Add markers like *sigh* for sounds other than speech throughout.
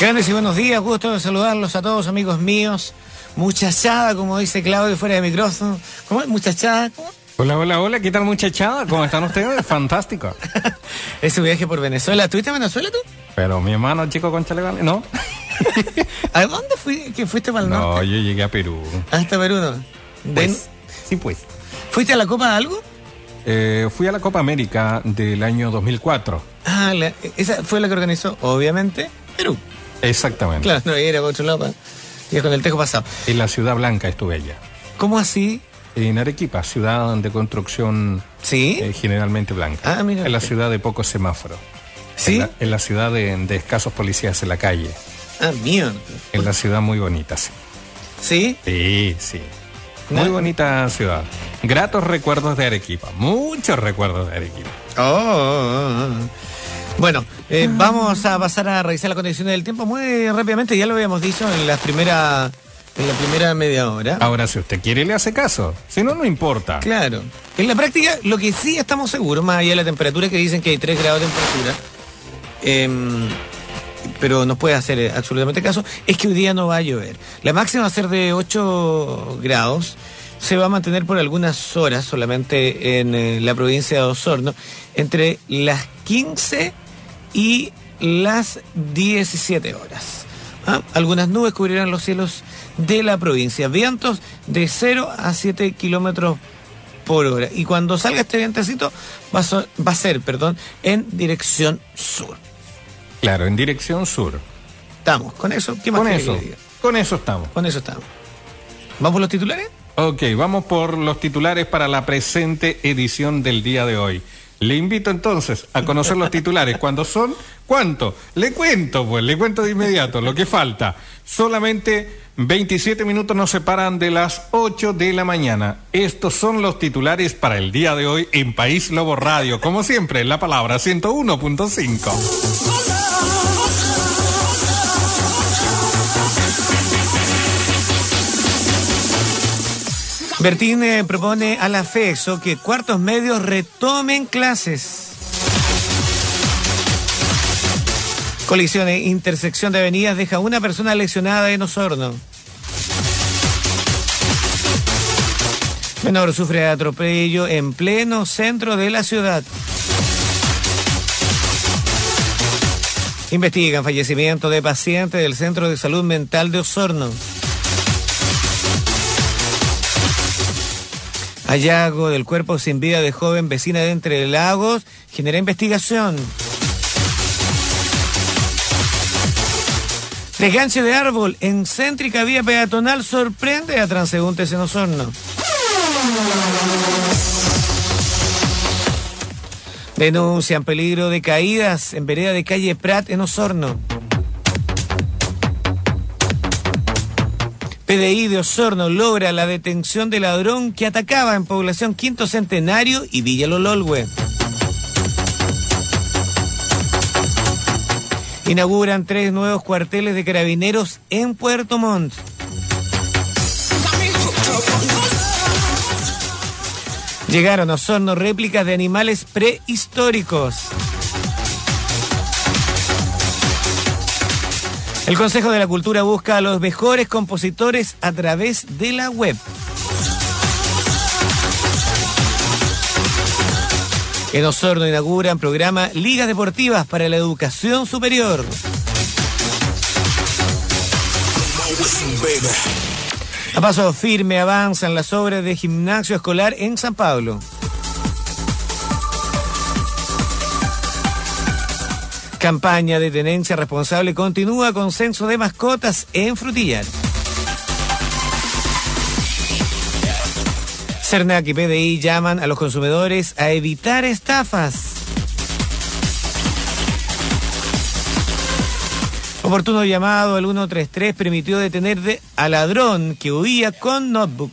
Grandes y buenos días, gusto de saludarlos a todos amigos míos. Muchachada, como dice Claudio fuera de micrófono. ¿Cómo es? Muchachada. ¿Cómo? Hola, hola, hola, ¿qué tal muchachada? ¿Cómo están ustedes? *laughs* Fantástico. Ese viaje por Venezuela. ¿Tuviste a Venezuela tú? Pero mi hermano chico con vale, ¿no? *laughs* ¿A dónde fui, que fuiste para el no, norte? yo llegué a Perú. Hasta Perú, ¿no? Pues, sí, pues. ¿Fuiste a la Copa de algo? Eh, fui a la Copa América del año 2004. Ah, la- esa fue la que organizó, obviamente, Perú. Exactamente. Claro, no era para otro lado. Y con el tejo pasado. En la Ciudad Blanca estuve allá. ¿Cómo así? En Arequipa, ciudad de construcción ¿Sí? eh, generalmente blanca. Ah, mira. En la ciudad de pocos semáforos. ¿Sí? En la, en la ciudad de, de escasos policías en la calle. Ah, mío. En la ciudad muy bonita, sí. ¿Sí? Sí, sí. Muy No. bonita ciudad. Gratos recuerdos de Arequipa. Muchos recuerdos de Arequipa. Oh, oh, oh. Bueno, eh, vamos a pasar a revisar la condición del tiempo muy rápidamente. Ya lo habíamos dicho en la primera, en la primera media hora. Ahora, si usted quiere, le hace caso. Si no, no importa. Claro. En la práctica, lo que sí estamos seguros, más allá de la temperatura, que dicen que hay 3 grados de temperatura, em, pero nos puede hacer absolutamente caso, es que hoy día no va a llover. La máxima va a ser de 8 grados. Se va a mantener por algunas horas solamente en eh, la provincia de Osorno, entre las 15 y las 17 horas. ¿Ah? Algunas nubes cubrirán los cielos de la provincia. Vientos de 0 a 7 kilómetros por hora. Y cuando salga este vientecito, va a, so- va a ser, perdón, en dirección sur. Claro, en dirección sur. Estamos, con eso, ¿qué más Con eso. que? Con eso estamos. Con eso estamos. ¿Vamos por los titulares? Ok, vamos por los titulares para la presente edición del día de hoy. Le invito entonces a conocer los titulares. ¿Cuándo son? ¿Cuánto? Le cuento, pues, le cuento de inmediato lo que falta. Solamente 27 minutos nos separan de las 8 de la mañana. Estos son los titulares para el día de hoy en País Lobo Radio. Como siempre, la palabra 101.5. Bertín eh, propone a la FESO que cuartos medios retomen clases. Colisión e intersección de avenidas deja una persona lesionada en Osorno. Menor sufre atropello en pleno centro de la ciudad. Investigan fallecimiento de paciente del Centro de Salud Mental de Osorno. Hallazgo del cuerpo sin vida de joven vecina de Entre Lagos genera investigación. Desganche de árbol en céntrica vía peatonal sorprende a transeúntes en Osorno. Denuncian peligro de caídas en vereda de calle Prat en Osorno. PDI de Osorno logra la detención del ladrón que atacaba en población Quinto Centenario y Villa Lololhue. Inauguran tres nuevos cuarteles de carabineros en Puerto Montt. Llegaron a Osorno réplicas de animales prehistóricos. El Consejo de la Cultura busca a los mejores compositores a través de la web. En Osorno inauguran programa Ligas Deportivas para la Educación Superior. A paso firme avanzan las obras de gimnasio escolar en San Pablo. Campaña de tenencia responsable continúa con censo de mascotas en Frutillar. Cernac y PDI llaman a los consumidores a evitar estafas. Oportuno llamado al 133 permitió detener de- a ladrón que huía con notebook.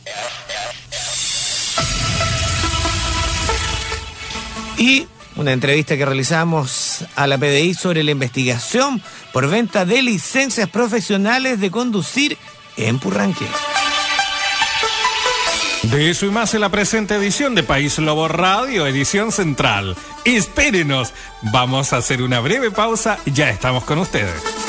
Y una entrevista que realizamos a la PDI sobre la investigación por venta de licencias profesionales de conducir en Purranque. De eso y más en la presente edición de País Lobo Radio, edición central. Espérenos, vamos a hacer una breve pausa y ya estamos con ustedes.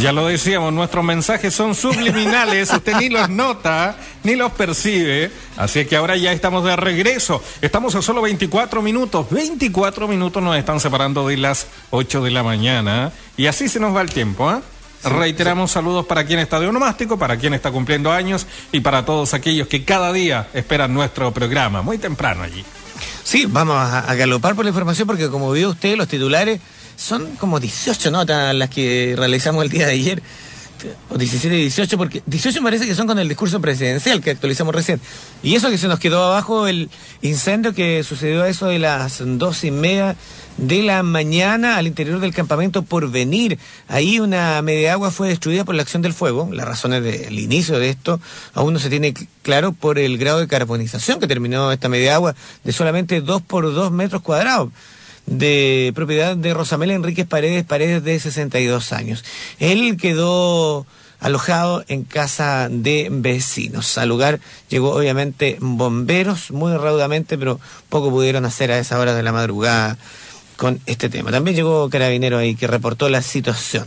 Ya lo decíamos, nuestros mensajes son subliminales, usted ni los nota, ni los percibe, así que ahora ya estamos de regreso. Estamos a solo 24 minutos, 24 minutos nos están separando de las 8 de la mañana y así se nos va el tiempo, ¿ah? Reiteramos saludos para quien está de onomástico, para quien está cumpliendo años y para todos aquellos que cada día esperan nuestro programa, muy temprano allí. Sí, vamos a, a galopar por la información porque como vio usted, los titulares son como 18 notas las que realizamos el día de ayer, o 17 y 18, porque 18 parece que son con el discurso presidencial que actualizamos recién. Y eso que se nos quedó abajo, el incendio que sucedió a eso de las dos y media de la mañana al interior del campamento por venir. Ahí una media agua fue destruida por la acción del fuego. Las razones del inicio de esto aún no se tiene claro por el grado de carbonización que terminó esta media agua de solamente 2 por 2 metros cuadrados de propiedad de Rosamel Enríquez Paredes, Paredes de 62 años. Él quedó alojado en casa de vecinos. Al lugar llegó obviamente bomberos muy raudamente, pero poco pudieron hacer a esa hora de la madrugada con este tema. También llegó carabinero ahí que reportó la situación.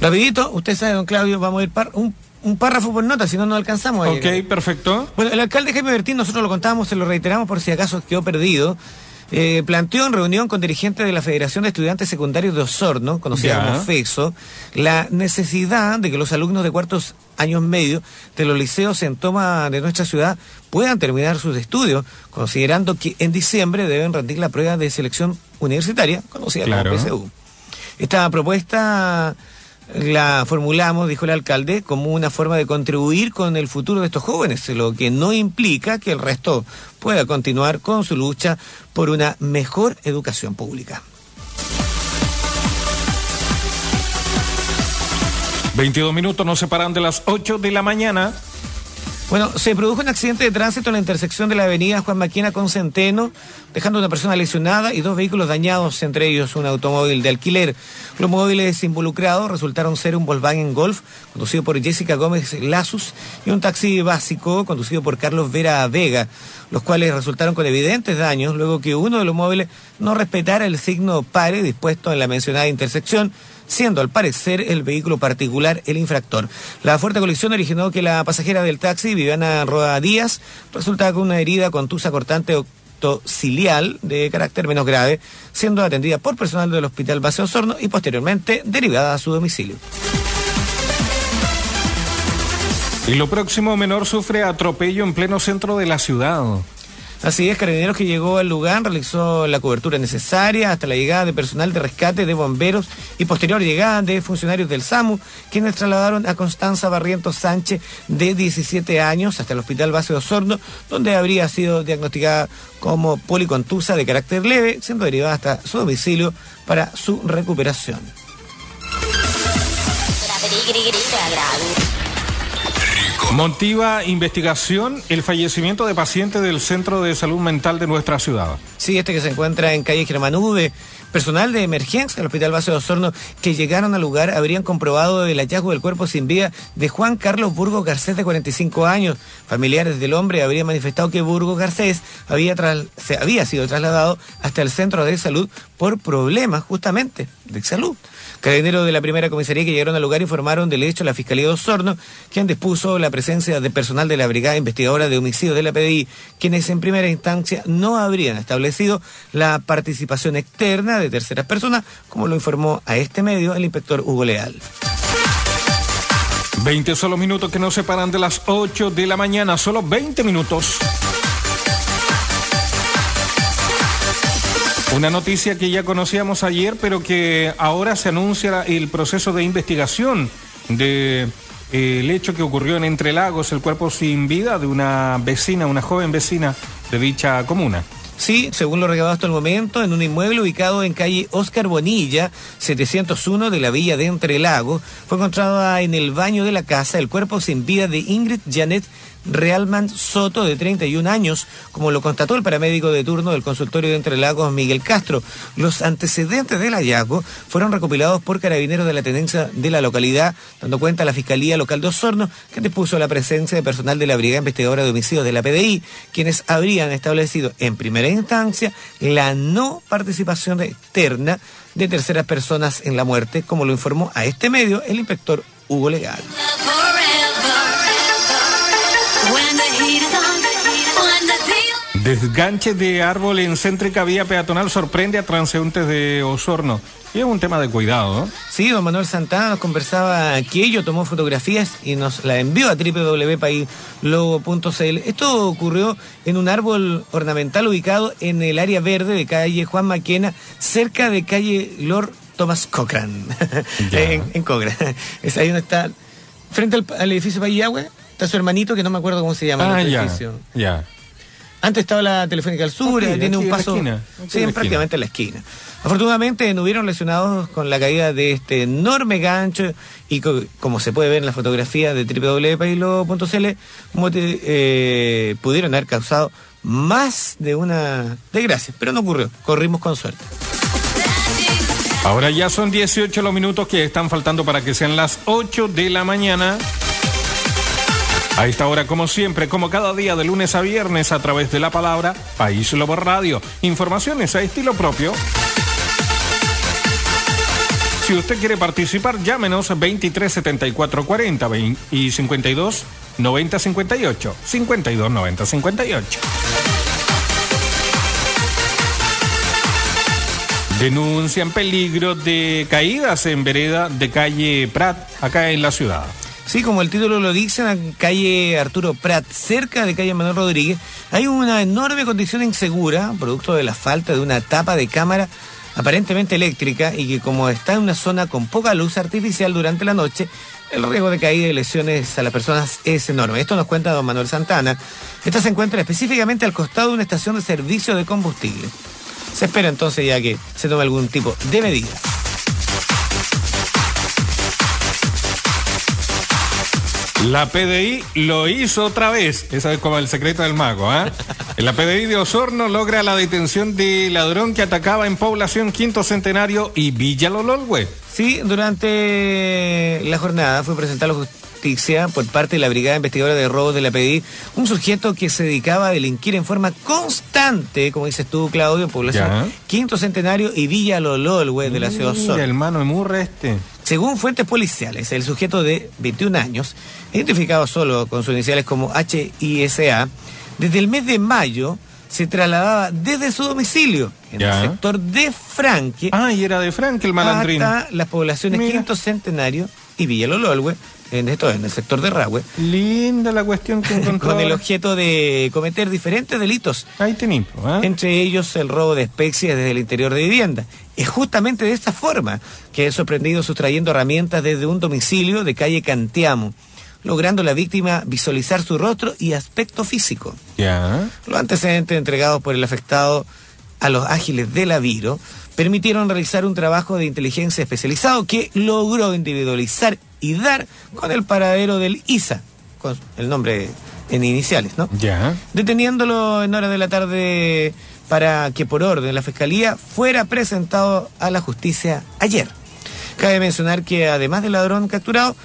Rapidito, usted sabe, don Claudio, vamos a ir par un un párrafo por nota, si no, no alcanzamos. Ok, perfecto. Bueno, el alcalde Jaime Bertín, nosotros lo contábamos, se lo reiteramos por si acaso quedó perdido. Eh, planteó en reunión con dirigentes de la Federación de Estudiantes Secundarios de Osorno, conocida como FESO, la necesidad de que los alumnos de cuartos años medios de los liceos en toma de nuestra ciudad puedan terminar sus estudios, considerando que en diciembre deben rendir la prueba de selección universitaria, conocida como PSU. Esta propuesta la formulamos, dijo el alcalde, como una forma de contribuir con el futuro de estos jóvenes, lo que no implica que el resto pueda continuar con su lucha por una mejor educación pública. 22 minutos nos separan de las 8 de la mañana. Bueno, se produjo un accidente de tránsito en la intersección de la avenida Juan Maquina con Centeno, dejando una persona lesionada y dos vehículos dañados, entre ellos un automóvil de alquiler. Los móviles involucrados resultaron ser un Volkswagen Golf, conducido por Jessica Gómez Lazus, y un taxi básico, conducido por Carlos Vera Vega, los cuales resultaron con evidentes daños luego que uno de los móviles no respetara el signo pare dispuesto en la mencionada intersección siendo al parecer el vehículo particular el infractor. La fuerte colisión originó que la pasajera del taxi, Viviana Roa Díaz, resultaba con una herida contusa cortante octocilial de carácter menos grave, siendo atendida por personal del Hospital Base Osorno y posteriormente derivada a su domicilio. Y lo próximo, menor sufre atropello en pleno centro de la ciudad. Así es, Carabineros que llegó al lugar realizó la cobertura necesaria hasta la llegada de personal de rescate de bomberos y posterior llegada de funcionarios del SAMU, quienes trasladaron a Constanza Barrientos Sánchez, de 17 años, hasta el Hospital Base de Osorno, donde habría sido diagnosticada como policontusa de carácter leve, siendo derivada hasta su domicilio para su recuperación. Motiva investigación el fallecimiento de paciente del Centro de Salud Mental de nuestra ciudad. Sí, este que se encuentra en calle Germanube. Personal de emergencia del Hospital Base de Osorno que llegaron al lugar habrían comprobado el hallazgo del cuerpo sin vida de Juan Carlos Burgos Garcés, de 45 años. Familiares del hombre habrían manifestado que Burgos Garcés había, sido trasladado hasta el centro de salud por problemas justamente de salud. Carabineros de la primera comisaría que llegaron al lugar informaron del hecho a la Fiscalía de Osorno, quien dispuso la presencia de personal de la Brigada Investigadora de Homicidios de la PDI, quienes en primera instancia no habrían establecido la participación externa terceras personas, como lo informó a este medio el inspector Hugo Leal. 20 solo minutos que nos separan de las 8 de la mañana, solo 20 minutos. Una noticia que ya conocíamos ayer, pero que ahora se anuncia el proceso de investigación de eh, el hecho que ocurrió en Entre Lagos, el cuerpo sin vida de una vecina, una joven vecina de dicha comuna. Sí, según lo recabado hasta el momento, en un inmueble ubicado en calle Oscar Bonilla, 701 de la villa de Entre Lagos, fue encontrado en el baño de la casa el cuerpo sin vida de Ingrid Janet Realman Soto, de 31 años, como lo constató el paramédico de turno del consultorio de Entre Lagos, Miguel Castro. Los antecedentes del hallazgo fueron recopilados por carabineros de la tenencia de la localidad, dando cuenta a la Fiscalía Local de Osorno, que dispuso la presencia de personal de la Brigada Investigadora de Homicidios de la PDI, quienes habrían establecido en primera instancia la no participación externa de terceras personas en la muerte, como lo informó a este medio el inspector Hugo Legal. Desganche de árbol en céntrica vía peatonal sorprende a transeúntes de Osorno. Y es un tema de cuidado, ¿no? Sí, don Manuel Santana nos conversaba que ello tomó fotografías y nos la envió a www.paislogo.cl. Esto ocurrió en un árbol ornamental ubicado en el área verde de calle Juan Maquena, cerca de calle Lord Thomas Cochran, *laughs* en, en Cochran. Es ahí donde está, frente al, al edificio Payagüe, está su hermanito que no me acuerdo cómo se llama Ah, el ya. edificio. Ya. Antes estaba la Telefónica al Sur, Aquí, tiene un en la paso. esquina, aquí sí, en la prácticamente en la esquina. Afortunadamente no hubieron lesionados con la caída de este enorme gancho y co- como se puede ver en la fotografía de www.pailo.cl, eh, pudieron haber causado más de una desgracia, pero no ocurrió. Corrimos con suerte. Ahora ya son 18 los minutos que están faltando para que sean las 8 de la mañana. A esta hora, como siempre, como cada día de lunes a viernes, a través de la palabra País Lobo Radio. Informaciones a estilo propio. Si usted quiere participar, llámenos 23 74 40 vein- y 52 90 58. 52 90 58. Denuncian peligro de caídas en vereda de calle Prat, acá en la ciudad. Sí, como el título lo dice, en la calle Arturo Prat, cerca de calle Manuel Rodríguez, hay una enorme condición insegura, producto de la falta de una tapa de cámara aparentemente eléctrica y que como está en una zona con poca luz artificial durante la noche, el riesgo de caída y lesiones a las personas es enorme. Esto nos cuenta don Manuel Santana. Esta se encuentra específicamente al costado de una estación de servicio de combustible. Se espera entonces ya que se tome algún tipo de medida. La PDI lo hizo otra vez. Esa es como el secreto del mago, ¿ah? La PDI de Osorno logra la detención de ladrón que atacaba en población Quinto Centenario y Villa Lololwe. Sí, durante la jornada fue presentada a la justicia por parte de la Brigada Investigadora de Robos de la PDI un sujeto que se dedicaba a delinquir en forma constante, como dices tú, Claudio, en población Ya. Quinto Centenario y Villa Lololwe de la ciudad de Mira, Osorno. el mano de murra este. Según fuentes policiales, el sujeto de 21 años, identificado solo con sus iniciales como HISA, desde el mes de mayo se trasladaba desde su domicilio en Ya. el sector de Franque Ah, y era de Frank el malandrín. hasta las poblaciones Mira. Quinto Centenario y Villa Lololwe, en esto en el sector de Rahue, Linda la cuestión que *laughs* con el objeto de cometer diferentes delitos, Ahí tenés, ¿ah? entre ellos el robo de especies desde el interior de vivienda. Es justamente de esta forma que es sorprendido sustrayendo herramientas desde un domicilio de calle Cantiamo, logrando la víctima visualizar su rostro y aspecto físico. Ya. Los antecedentes entregados por el afectado a los ágiles de la Viro permitieron realizar un trabajo de inteligencia especializado que logró individualizar y dar con el paradero del ISA, con el nombre en iniciales, ¿no? Ya. Deteniéndolo en horas de la tarde para que por orden de la Fiscalía fuera presentado a la justicia ayer. Cabe mencionar que además del ladrón capturado,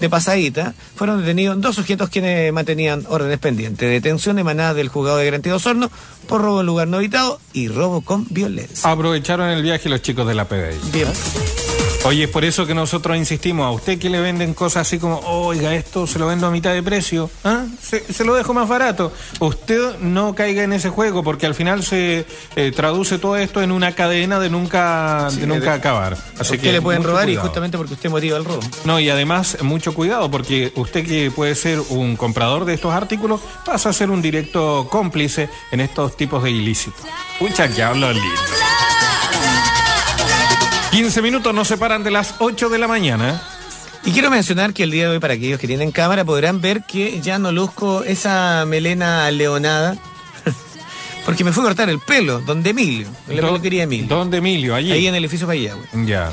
de pasadita, fueron detenidos dos sujetos quienes mantenían órdenes pendientes. Detención emanada del juzgado de garantía de Osorno por robo en lugar no habitado y robo con violencia. Aprovecharon el viaje los chicos de la PDI. Bien. Oye, es por eso que nosotros insistimos a usted que le venden cosas así como, oiga, esto se lo vendo a mitad de precio, ¿ah? se, se lo dejo más barato. Usted no caiga en ese juego porque al final se eh, traduce todo esto en una cadena de nunca, de nunca acabar. Así Usted que le pueden robar y justamente porque usted motiva el robo. No, y además mucho cuidado porque usted que puede ser un comprador de estos artículos pasa a ser un directo cómplice en estos tipos de ilícitos. Pucha, que hablo lindo. 15 minutos nos separan de las 8 de la mañana. Y quiero mencionar que el día de hoy, para aquellos que tienen cámara, podrán ver que ya no luzco esa melena leonada. *laughs* Porque me fui a cortar el pelo, donde Emilio, en la Do- peluquería Emilio. ¿Dónde Emilio? Allí. Ahí en el edificio Payagüe. Ya.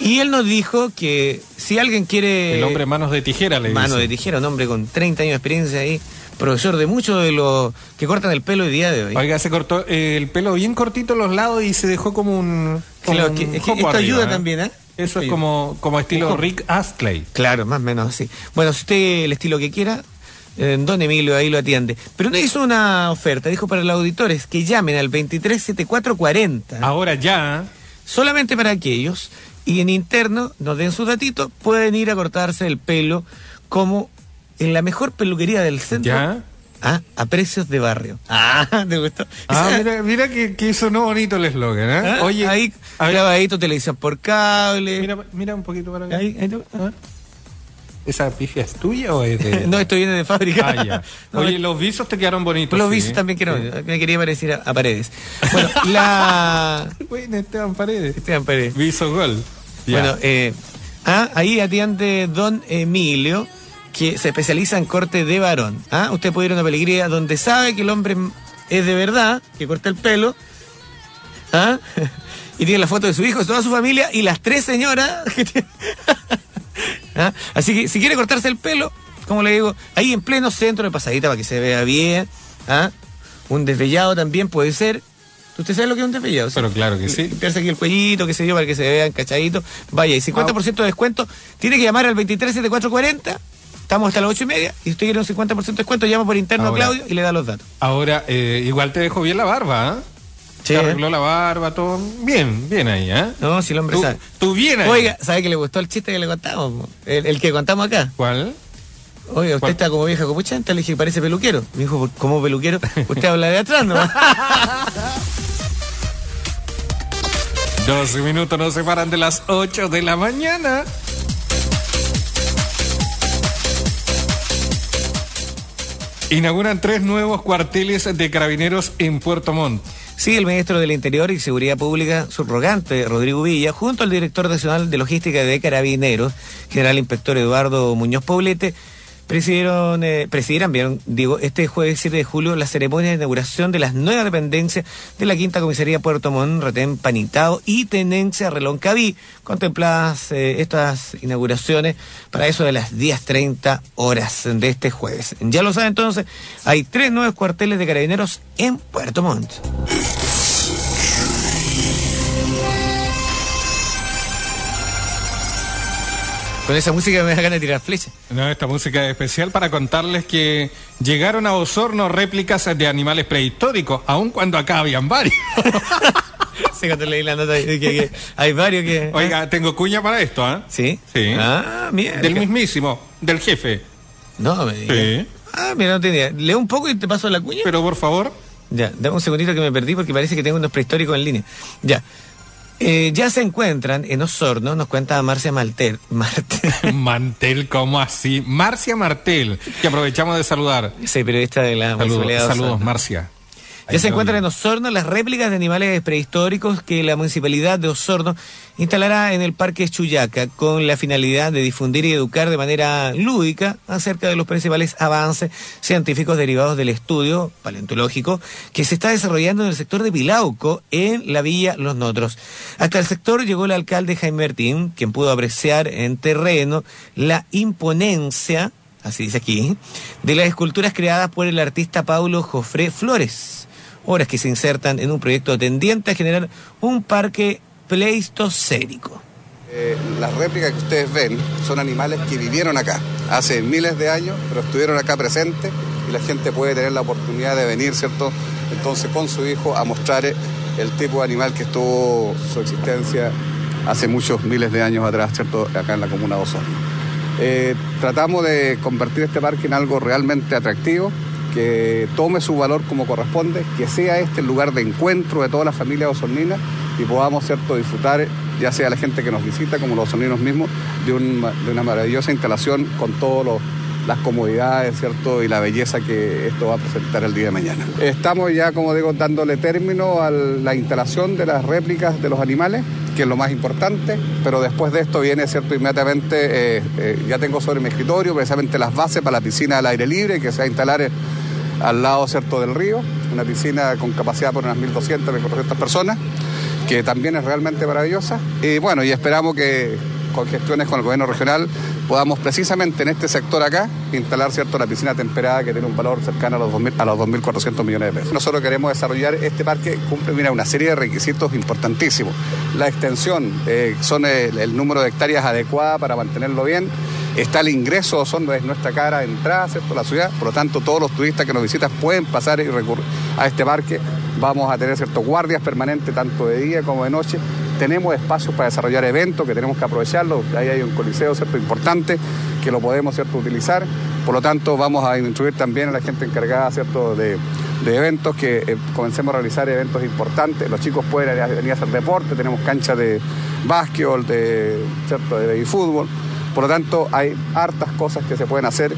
Y él nos dijo que si alguien quiere. El hombre manos de tijera le Mano dice. de tijera, un hombre con 30 años de experiencia ahí, profesor de muchos de los que cortan el pelo el día de hoy. Oiga, se cortó eh, el pelo bien cortito a los lados y se dejó como un. Como Claro, un que- es que jopo esto arriba, ayuda ¿eh? también, ¿eh? Eso es como, como estilo. Rick Astley. Claro, más o menos así. Bueno, si usted el estilo que quiera, eh, don Emilio ahí lo atiende. Pero no hizo una oferta, dijo para los auditores que llamen al 237440. Ahora ya. Solamente para aquellos. Y en interno nos den sus datitos, pueden ir a cortarse el pelo como en la mejor peluquería del centro. ¿Ya? Ah, a precios de barrio. *laughs* Ah, ¿te gustó? Ah, mira, mira que, que sonó bonito el eslogan, ¿eh? ah, Oye, ahí grabadito televisión por cable. mira, mira un poquito para acá. Ahí, ahí te- ah. ¿Esa pifia es tuya o es de.? *laughs* No, esto viene de fábrica. Ah, ya. *laughs* No, Oye, los visos te quedaron bonitos. los sí, visos ¿eh? también quiero. Sí. Me quería parecer a, a Paredes. Bueno, la. Bueno, Esteban Paredes. Esteban Paredes. Viso gol. Ya. Bueno, eh, ah, ahí atiende don Emilio, que se especializa en corte de varón. ¿ah? Usted puede ir a una peluquería donde sabe que el hombre es de verdad, que corta el pelo, ¿ah? *laughs* y tiene la foto de su hijo, de toda su familia y las tres señoras. *laughs* que tiene- ¿Ah? Así que si quiere cortarse el pelo, como le digo, ahí en pleno centro de pasadita para que se vea bien. ¿ah? Un desvellado también puede ser. ¿Usted sabe lo que es un desvellado? Pero claro que sí. Limpiarse aquí el cuellito, qué sé yo, para que se vean cachaditos. Vaya, y 50% de descuento. Tiene que llamar al 237440. Estamos hasta las 8 y media. Y si usted quiere un 50% de descuento, llama por interno Ahora. a Claudio y le da los datos. Ahora, eh, igual te dejó bien la barba, ¿ah? Sí, Te ¿eh? arregló la barba, todo. Bien, bien ahí, ¿ah? No, si el hombre Tú, sabe. tú bien ahí. Oiga, ¿sabe que le gustó el chiste que le contamos? El, el que contamos acá. ¿Cuál? Oiga, usted ¿Cuál? está como vieja copuchanta. Le dije, parece peluquero. Me dijo, "¿Por- ¿cómo peluquero? Usted habla de atrás, *laughs* ¿no? 12 minutos nos separan de las 8 de la mañana. Inauguran tres nuevos cuarteles de carabineros en Puerto Montt. Sí, el ministro del Interior y Seguridad Pública subrogante, Rodrigo Villa, junto al director nacional de Logística de Carabineros, general inspector Eduardo Muñoz Poblete, presidieron, eh, vieron, digo, este jueves 7 de julio la ceremonia de inauguración de las nuevas dependencias de la Quinta Comisaría Puerto Montt, Retén Panitao y Tenencia Reloncaví, contempladas eh, estas inauguraciones para eso de las 10.30 horas de este jueves. Ya lo saben entonces, hay tres nuevos cuarteles de carabineros en Puerto Montt. Con esa música me da ganas de tirar flechas. No, esta música es especial para contarles que llegaron a Osorno réplicas de animales prehistóricos, aun cuando acá habían varios. *laughs* Sí, cuando leí la nota, que, que hay varios que... Oiga, tengo cuña para esto, ¿ah? ¿Sí? Sí. Ah, mira. Del mismísimo, del jefe. No, me digas. Sí. Ah, mira, no tenía. Leo un poco y te paso la cuña. Pero por favor, Ya, dame un segundito que me perdí porque parece que tengo unos prehistóricos en línea. Ya. Eh, ya se encuentran en Osorno, nos cuenta Marcia Malter. *laughs* Martel. Mantel, ¿cómo así? Marcia Martel, que aprovechamos de saludar. Sí, periodista de la Saludos, saludos. Marcia. Ya se encuentran en Osorno las réplicas de animales prehistóricos que la municipalidad de Osorno instalará en el Parque Chuyaca con la finalidad de difundir y educar de manera lúdica acerca de los principales avances científicos derivados del estudio paleontológico que se está desarrollando en el sector de Pilauco en la villa Los Notros. Hasta el sector llegó el alcalde Jaime Martín, quien pudo apreciar en terreno la imponencia así dice aquí, de las esculturas creadas por el artista Paulo Jofré Flores, obras que se insertan en un proyecto tendiente a generar un parque pleistocénico. Eh, las réplicas que ustedes ven son animales que vivieron acá hace miles de años, pero estuvieron acá presentes y la gente puede tener la oportunidad de venir, ¿cierto? Entonces con su hijo a mostrar el tipo de animal que estuvo su existencia hace muchos miles de años atrás, ¿cierto? Acá en la comuna de Osorno. Eh, tratamos de convertir este parque en algo realmente atractivo, que tome su valor como corresponde, que sea este el lugar de encuentro de toda la familia osornina y podamos cierto disfrutar, ya sea la gente que nos visita como los osorninos mismos, de una maravillosa instalación con todas las comodidades cierto y la belleza que esto va a presentar el día de mañana. Estamos ya, como digo, dándole término a la instalación de las réplicas de los animales que es lo más importante, pero después de esto viene, ¿cierto? Inmediatamente, eh, eh, ya tengo sobre mi escritorio precisamente las bases para la piscina al aire libre que se va a instalar eh, al lado, ¿cierto?, del río, una piscina con capacidad por unas 1.200, 1.400 personas, que también es realmente maravillosa. Y bueno, y esperamos que con gestiones con el gobierno regional podamos precisamente en este sector acá instalar cierto la piscina temperada que tiene un valor cercano a los 2.000 a los 2.400 millones de pesos. Nosotros queremos desarrollar este parque cumple mira una serie de requisitos importantísimos. La extensión, eh, son el, el número de hectáreas adecuada para mantenerlo bien. está el ingreso Osorno, es nuestra cara de entrada, ¿cierto?, la ciudad. Por lo tanto, todos los turistas que nos visitan pueden pasar y recurrir a este parque. Vamos a tener ciertos guardias permanentes, tanto de día como de noche. Tenemos espacios para desarrollar eventos que tenemos que aprovecharlos. Ahí hay un coliseo, ¿cierto?, importante que lo podemos, ¿cierto?, utilizar. Por lo tanto, vamos a instruir también a la gente encargada, ¿cierto?, de, eventos, que eh, comencemos a realizar eventos importantes. Los chicos pueden venir a hacer deporte, tenemos cancha de básquetbol, de, ¿cierto? de fútbol. Por lo tanto, hay hartas cosas que se pueden hacer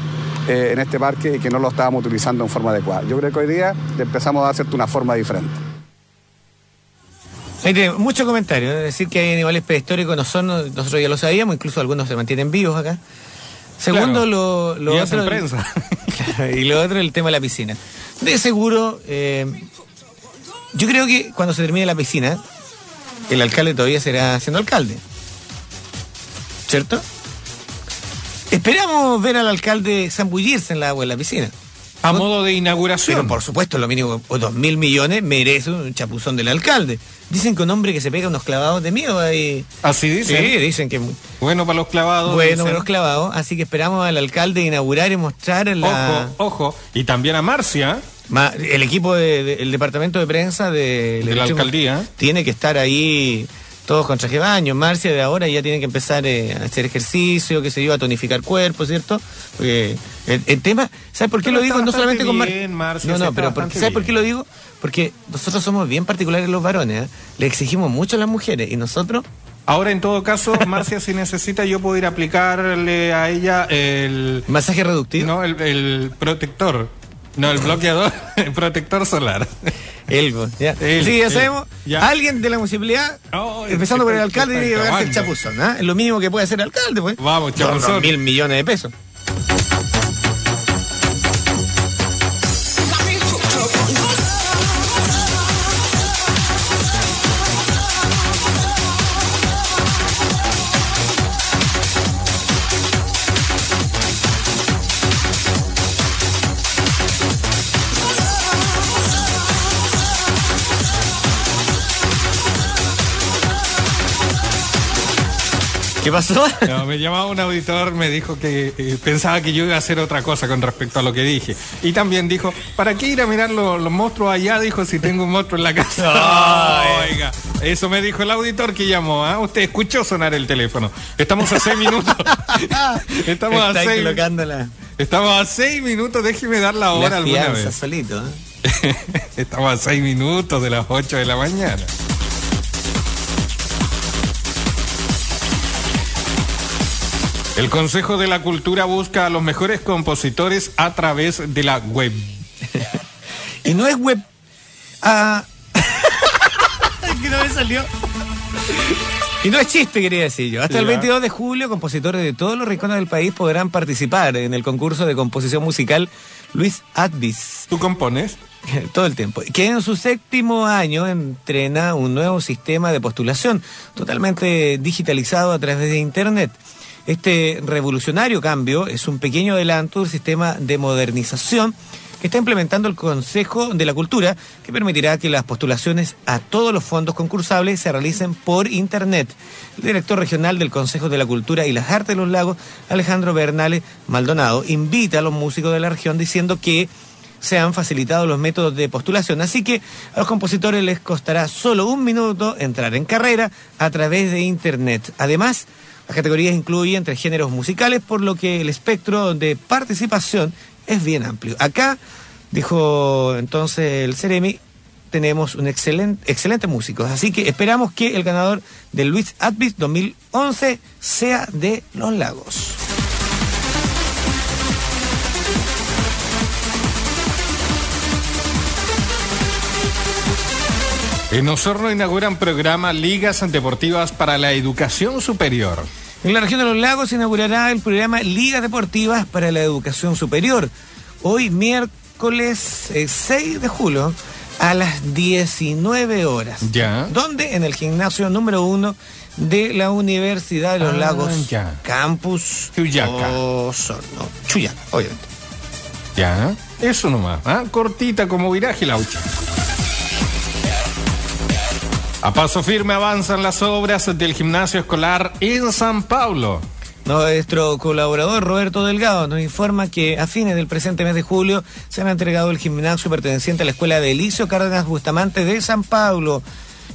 eh, en este parque y que no lo estábamos utilizando en forma adecuada. Yo creo que hoy día empezamos a hacerte una forma diferente. Muchos comentarios. Es decir, que hay animales prehistóricos, no son, nosotros ya lo sabíamos, incluso algunos se mantienen vivos acá. Segundo, lo, lo Y otro. prensa. *laughs* Claro, y lo otro, el tema de la piscina. De seguro, eh, yo creo que cuando se termine la piscina, el alcalde todavía será siendo alcalde. ¿Cierto? Esperamos ver al alcalde zambullirse en la agua en la piscina. A modo de inauguración. Pero por supuesto, lo mínimo, o dos mil millones merece un chapuzón del alcalde. Dicen que un hombre que se pega unos clavados de miedo ahí. Así dice. Sí, dicen que Bueno para los clavados. bueno dicen. para los clavados. Así que esperamos al alcalde inaugurar y mostrar la. Ojo, ojo. Y también a Marcia. Ma- el equipo del departamento de prensa de, De la alcaldía. tiene que estar ahí todos con traje de baño. Marcia de ahora ya tiene que empezar eh, a hacer ejercicio, que se yo, a tonificar cuerpo, ¿cierto? Porque el, el tema, ¿sabes por qué Pero lo digo? No solamente con Mar- bien, Marcia, No, no, pero porque, ¿sabes por qué lo digo? Porque nosotros somos bien particulares los varones, ¿eh? le exigimos mucho a las mujeres y nosotros Ahora, en todo caso, *laughs* Marcia, si necesita, yo puedo ir a aplicarle a ella el. masaje reductivo. No, el, el protector. No, el bloqueador. *laughs* El protector solar. Pues, ya. Él, sí, ya sabemos. Ya. Alguien de la municipalidad, Oh, empezando por el alcalde, tiene que pagarse el chapuzón. ¿ah? Es lo mínimo que puede hacer el alcalde, pues. Vamos, Dos- chapuzón. dos mil millones de pesos. ¿Qué pasó? No, me llamaba un auditor, me dijo que eh, pensaba que yo iba a hacer otra cosa con respecto a lo que dije. Y también dijo, ¿para qué ir a mirar lo- los monstruos allá? Dijo, si tengo un monstruo en la casa. *laughs* Oiga, eso me dijo el auditor que llamó. ¿ah? Usted escuchó sonar el teléfono. Estamos a seis minutos. *laughs* Estamos a seis, estamos a seis minutos. Déjeme dar la hora la alguna vez. solito. ¿eh? *laughs* Estamos a seis minutos de las ocho de la mañana. El Consejo de la Cultura busca a los mejores compositores a través de la web. *laughs* Y no es web. Ah. *laughs* Que no me salió. Y no es chiste, quería decir yo. Hasta el Ya. 22 de julio, compositores de todos los rincones del país podrán participar en el concurso de composición musical Luis Advis. ¿Tú compones? *laughs* todo el tiempo. Que en su séptimo año entrena un nuevo sistema de postulación totalmente digitalizado a través de Internet. Este revolucionario cambio es un pequeño adelanto del sistema de modernización que está implementando el Consejo de la Cultura, que permitirá que las postulaciones a todos los fondos concursables se realicen por Internet. El director regional del Consejo de la Cultura y las Artes de los Lagos, Alejandro Bernales Maldonado, invita a los músicos de la región diciendo que se han facilitado los métodos de postulación. Así que a los compositores les costará solo un minuto entrar en carrera a través de Internet. Además, las categorías incluyen tres géneros musicales, por lo que el espectro de participación es bien amplio. Acá, dijo entonces el Ceremi, tenemos un excelente, excelente músicos. Así que esperamos que el ganador del Luis Advis 2011 sea de Los Lagos. En Osorno inauguran programa Ligas Deportivas para la Educación Superior. En la región de los lagos se inaugurará el programa Ligas Deportivas para la Educación Superior. Hoy, miércoles eh, 6 de julio, a las 19 horas. Ya. ¿Dónde? En el gimnasio número uno de la Universidad de los Ah, Lagos, ya. Campus Chuyaca. Osorno. Chuyaca, obviamente. Ya, eso nomás, ¿ah? cortita como viraje la ucha. A paso firme avanzan las obras del gimnasio escolar en San Pablo. Nuestro colaborador Roberto Delgado nos informa que a fines del presente mes de julio se han entregado el gimnasio perteneciente a la Escuela de Elicio Cárdenas Bustamante de San Pablo.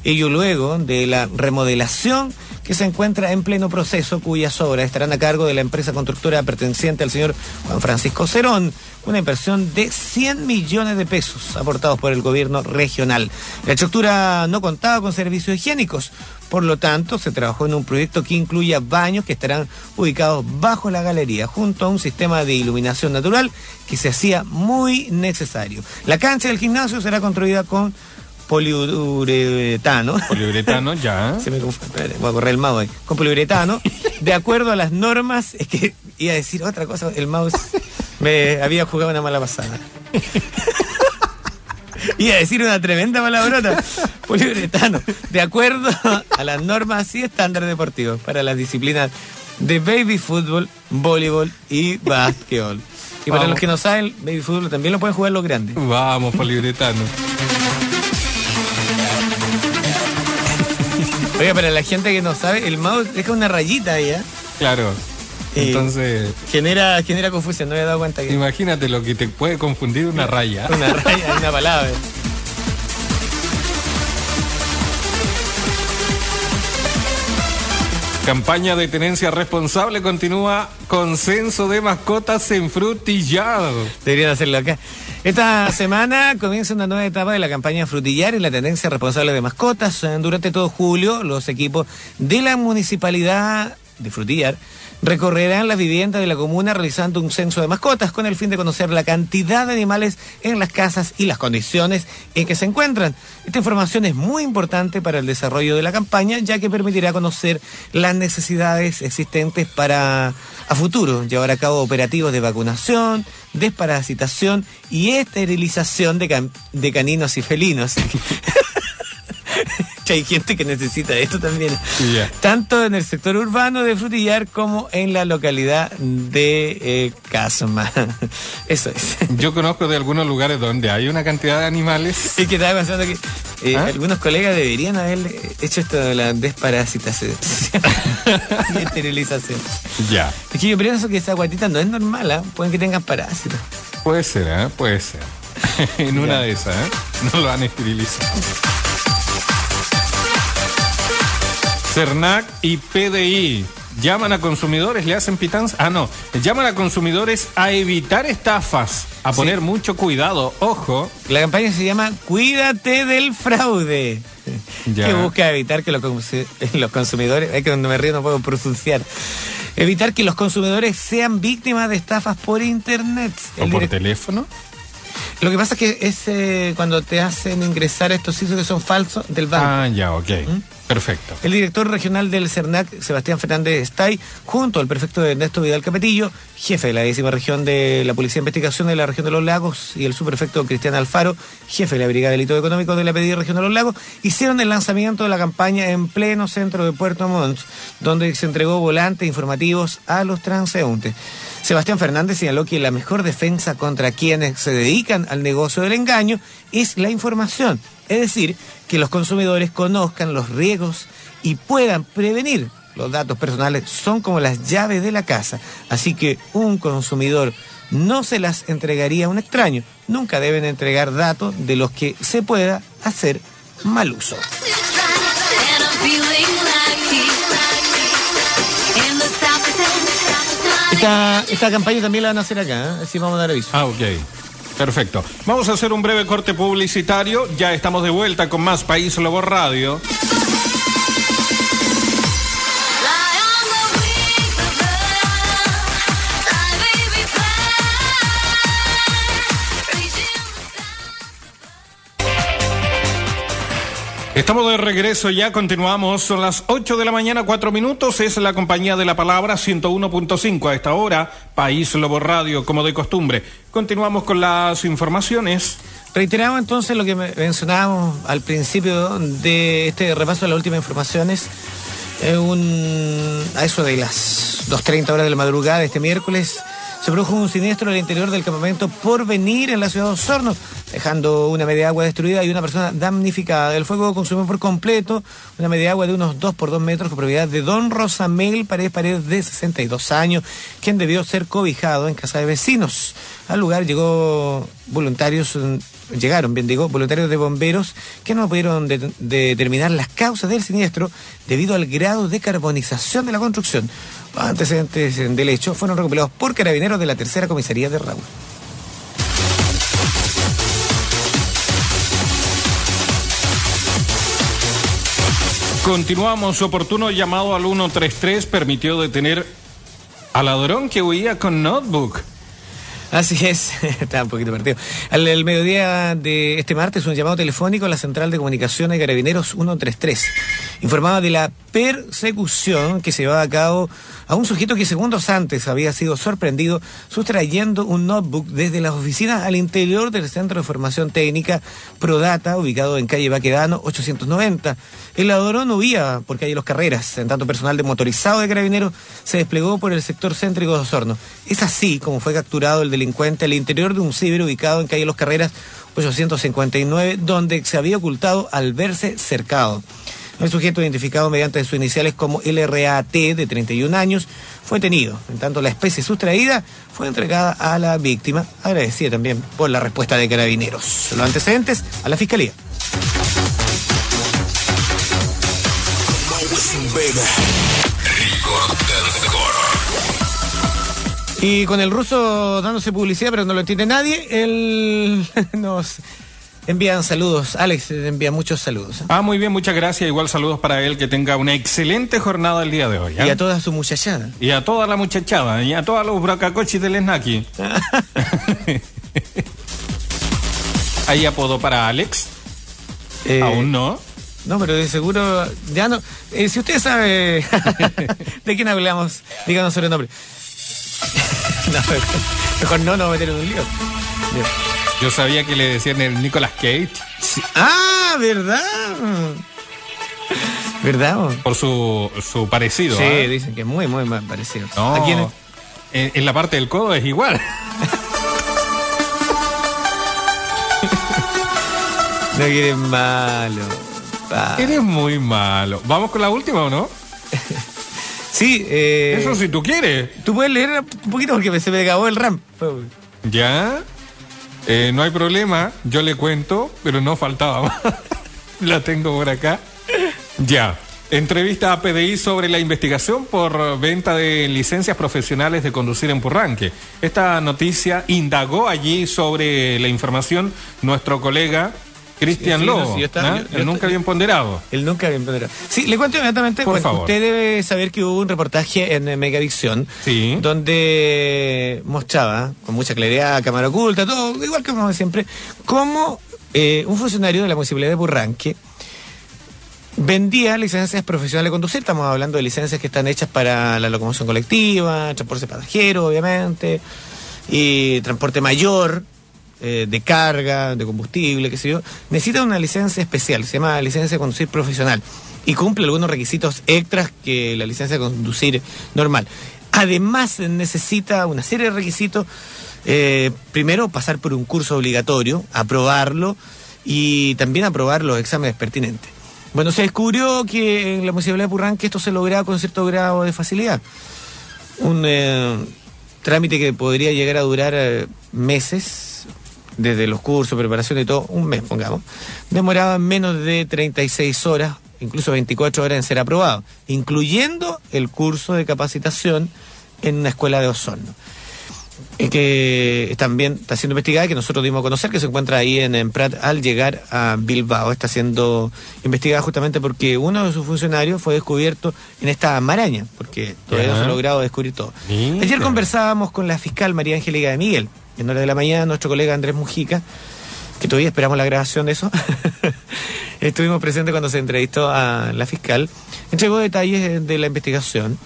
Ello luego de la remodelación que se encuentra en pleno proceso, cuyas obras estarán a cargo de la empresa constructora perteneciente al señor Juan Francisco Cerón, una inversión de 100 millones de pesos aportados por el gobierno regional. La estructura no contaba con servicios higiénicos, por lo tanto se trabajó en un proyecto que incluya baños que estarán ubicados bajo la galería, junto a un sistema de iluminación natural que se hacía muy necesario. La cancha del gimnasio será construida con poliuretano. Poliuretano, ya. *laughs* Se me confunde, voy a correr el mouse ahí. Con poliuretano, de acuerdo a las normas, es que iba a decir otra cosa, el mouse me había jugado una mala pasada. *laughs* Iba a decir una tremenda palabrota. Poliuretano. De acuerdo a las normas y estándares deportivos para las disciplinas de baby fútbol, voleibol y básquetbol. Y para los que no saben, baby fútbol también lo pueden jugar los grandes. Vamos, poliuretano. Oiga, para la gente que no sabe, el mouse deja una rayita ahí, ¿eh? Claro. Y- Entonces, Genera, genera confusión, no me había dado cuenta que imagínate lo que te puede confundir una raya. *laughs* una raya una palabra. Campaña de tenencia responsable continúa consenso de mascotas en frutillado. Deberían hacerlo acá. Esta semana comienza una nueva etapa de la campaña Frutillar y la tendencia responsable de mascotas. Eh, Durante todo julio, los equipos de la municipalidad de Frutillar recorrerán las viviendas de la comuna realizando un censo de mascotas con el fin de conocer la cantidad de animales en las casas y las condiciones en que se encuentran. Esta información es muy importante para el desarrollo de la campaña ya que permitirá conocer las necesidades existentes para a futuro llevar a cabo operativos de vacunación, desparasitación y esterilización de, can- de caninos y felinos. *laughs* Que hay gente que necesita esto también. Tanto en el sector urbano de Frutillar como en la localidad de eh, Casma. *laughs* Eso es. *laughs* Yo conozco de algunos lugares donde hay una cantidad de animales. Es que estaba pensando que eh, ¿Ah? algunos colegas deberían haber hecho esto de la desparasitación *laughs* y esterilización. Ya. Es que yo pienso que esa guatita no es normal, ¿ah? pueden que tengan parásitos. Puede ser, ¿eh? Puede ser. en una de esas, ¿eh? No lo han esterilizado. CERNAC y PDI llaman a consumidores, le hacen pitanza. Ah, no. Llaman a consumidores a evitar estafas, a Sí. poner mucho cuidado. Ojo. La campaña se llama Cuídate del fraude. Ya. Que busca evitar que los, consu- *laughs* los consumidores, es que cuando me río no puedo pronunciar, evitar que los consumidores sean víctimas de estafas por internet. O El por teléfono. Lo que pasa es que es eh, cuando te hacen ingresar a estos sitios que son falsos del banco. Ah, ya, ok. ¿Mm? Perfecto. El director regional del CERNAC, Sebastián Fernández Estay, junto al prefecto Ernesto Vidal Capetillo, jefe de la décima región de la Policía de Investigación de la región de los Lagos, y el subprefecto Cristian Alfaro, jefe de la Brigada de Delitos Económicos de la PDI región de los Lagos, hicieron el lanzamiento de la campaña en pleno centro de Puerto Montt, donde se entregó volantes informativos a los transeúntes. Sebastián Fernández señaló que la mejor defensa contra quienes se dedican al negocio del engaño es la información, es decir, que los consumidores conozcan los riesgos y puedan prevenir. Los datos personales son como las llaves de la casa, así que un consumidor no se las entregaría a un extraño. Nunca deben entregar datos de los que se pueda hacer mal uso. Esta campaña también la van a hacer acá, ¿eh? así vamos a dar aviso. Ah, ok. Perfecto. Vamos a hacer un breve corte publicitario. Ya estamos de vuelta con más País Lobo Radio. Estamos de regreso ya, continuamos. Son las 8 de la mañana, 4 minutos. Es la compañía de la palabra 101.5 a esta hora. País Lobo Radio, como de costumbre. Continuamos con las informaciones. Reiteramos entonces lo que me- mencionábamos al principio de este repaso de las últimas informaciones. Un, a eso de las 2.30 horas de la madrugada este miércoles se produjo un siniestro al interior del campamento por venir en la ciudad de Osorno, dejando una media agua destruida y una persona damnificada. El fuego consumió por completo una media agua de unos 2 por 2 metros con propiedad de don Rosamel Paredes Paredes de 62 años, quien debió ser cobijado en casa de vecinos. Al lugar llegó voluntarios, llegaron, bien digo, voluntarios de bomberos que no pudieron de- determinar las causas del siniestro debido al grado de carbonización de la construcción. Los antecedentes del hecho fueron recopilados por carabineros de la tercera comisaría de Raúl. Continuamos. Oportuno llamado al 133 permitió detener al ladrón que huía con notebook. Así es, *laughs* está un poquito perdido. Al el mediodía de este martes, un llamado telefónico a la Central de Comunicaciones de Carabineros 133 informaba de la persecución que se llevaba a cabo a un sujeto que segundos antes había sido sorprendido sustrayendo un notebook desde las oficinas al interior del Centro de Formación Técnica Prodata, ubicado en calle Baquedano 890. El ladrón huía por calle Los Carreras, en tanto personal de motorizado de carabineros se desplegó por el sector céntrico de Osorno. Es así como fue capturado el delincuente al interior de un ciber ubicado en calle Los Carreras 859, donde se había ocultado al verse cercado. El sujeto, identificado mediante sus iniciales como LRAT, de 31 años, fue detenido. En tanto, la especie sustraída fue entregada a la víctima, agradecida también por la respuesta de carabineros. Los antecedentes a la fiscalía. Y con el ruso dándose publicidad, pero no lo entiende nadie, él *laughs* nos envían saludos. Alex envía muchos saludos. ¿eh? Ah, muy bien, muchas gracias. Igual saludos para él, que tenga una excelente jornada el día de hoy. ¿ah? Y a toda su muchachada. Y a toda la muchachada, y a todos los bracacochis del Snaki. *laughs* *laughs* ¿Hay apodo para Alex? Eh, Aún no. No, pero de seguro, ya no. eh, si usted sabe *laughs* de quién hablamos, díganos sobre el nombre. no, mejor no, no vamos a meter en un lío. Yo sabía que le decían el Nicolas Cage Sí. Ah, ¿verdad? ¿Verdad? por su, su parecido. Sí, ¿ah? dicen que es muy, muy parecido. No, ¿A quién es? en, en la parte del codo es igual. *laughs* No eres malo. pa. Eres muy malo. ¿Vamos con la última o no? *laughs* Sí, eh, Eso si tú quieres. tú puedes leer un poquito porque se me acabó el RAM. ¿Ya? Eh, no hay problema, yo le cuento, pero no faltaba más. *laughs* La tengo por acá. Ya. Entrevista a PDI sobre la investigación por venta de licencias profesionales de conducir en Purranque. Esta noticia indagó allí sobre la información nuestro colega Cristian Sí, Lobo, sí, el nunca bien ponderado. El nunca bien ponderado. Sí, le cuento inmediatamente. Por bueno, favor. Usted debe saber que hubo un reportaje en eh, Megavisión. Sí. Donde mostraba, con mucha claridad, cámara oculta, todo, igual que como siempre, cómo eh, un funcionario de la municipalidad de Burranque vendía licencias profesionales de conducir. Estamos hablando de licencias que están hechas para la locomoción colectiva, transporte pasajero, obviamente, y transporte mayor, eh, de carga, de combustible, qué sé yo. Necesita una licencia especial, se llama licencia de conducir profesional, y cumple algunos requisitos extras que la licencia de conducir normal. Además, necesita una serie de requisitos. eh, primero, pasar por un curso obligatorio, aprobarlo y también aprobar los exámenes pertinentes. Bueno, se descubrió que en la Municipalidad de Purranque esto se lograba con cierto grado de facilidad. Un eh, trámite que podría llegar a durar meses, desde los cursos, preparación y todo, un mes, pongamos. Demoraba menos de 36 horas, incluso 24 horas en ser aprobado, incluyendo el curso de capacitación en una escuela de Osorno que también está siendo investigada y que nosotros dimos a conocer que se encuentra ahí en, en Prat al llegar a Bilbao. Está siendo investigada justamente porque uno de sus funcionarios fue descubierto en esta maraña, porque todavía no se ha logrado descubrir todo. Mira. Ayer conversábamos con la fiscal María Angélica de Miguel, en hora de la mañana, nuestro colega Andrés Mujica, que todavía esperamos la grabación de eso. *laughs* Estuvimos presentes cuando se entrevistó a la fiscal. Entregó detalles de la investigación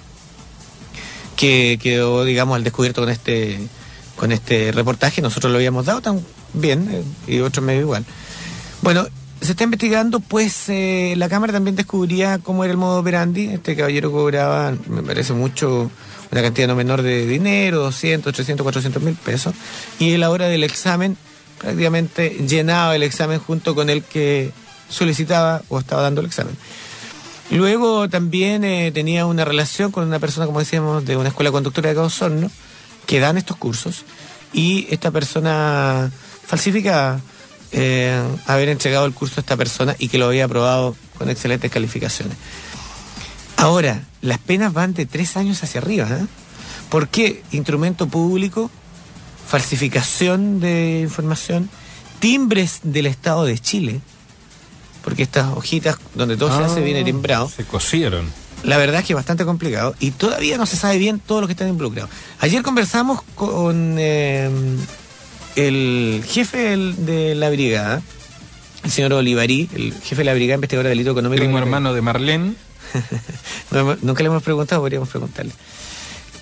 que quedó, digamos, al descubierto con este, con este reportaje. Nosotros lo habíamos dado también, eh, y otros medios igual. Bueno, se está investigando, pues eh, la Cámara también descubría cómo era el modo operandi. Este caballero cobraba, me parece mucho, una cantidad no menor de dinero, 200, 300, 400 mil pesos, y a la hora del examen prácticamente llenaba el examen junto con el que solicitaba o estaba dando el examen. Luego también eh, tenía una relación con una persona, como decíamos, de una escuela conductora de Osorno, que dan estos cursos, y esta persona falsificaba eh, haber entregado el curso a esta persona y que lo había aprobado con excelentes calificaciones. Ahora, las penas van de tres años hacia arriba. ¿eh? ¿Por qué? Instrumento público, falsificación de información, timbres del Estado de Chile, porque estas hojitas donde todo se hace viene timbrado. Se cosieron. La verdad es que es bastante complicado y todavía no se sabe bien todo lo que están involucrados. Ayer conversamos con eh, el jefe de la brigada, el señor Olivarí, el jefe de la brigada investigadora de delito económico. Primo hermano de Marlene. *laughs* No nunca le hemos preguntado, podríamos preguntarle.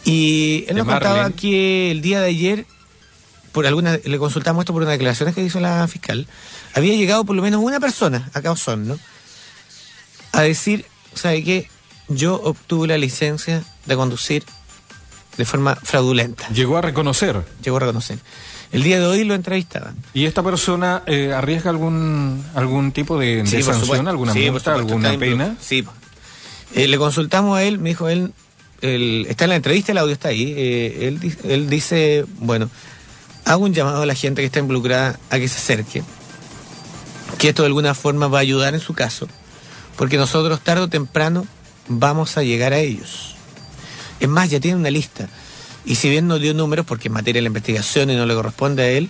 Y él nos contaba que el día de ayer, por alguna, le consultamos esto por unas declaraciones que hizo la fiscal, había llegado por lo menos una persona, acá a Osorno, a decir, ¿sabe qué? Yo obtuve la licencia de conducir de forma fraudulenta. Llegó a reconocer. Llegó a reconocer. El día de hoy lo entrevistaban. ¿Y esta persona eh, arriesga algún algún tipo de, Sí, sanción, alguna Sí, multa, alguna pena? Sí. Eh, le consultamos a él, me dijo él, está en la entrevista, el audio está ahí. eh, él, di- él dice, bueno, hago un llamado a la gente que está involucrada a que se acerque, que esto de alguna forma va a ayudar en su caso, porque nosotros tarde o temprano vamos a llegar a ellos. Es más, ya tiene una lista. Y si bien no dio números, porque es materia de la investigación y no le corresponde a él,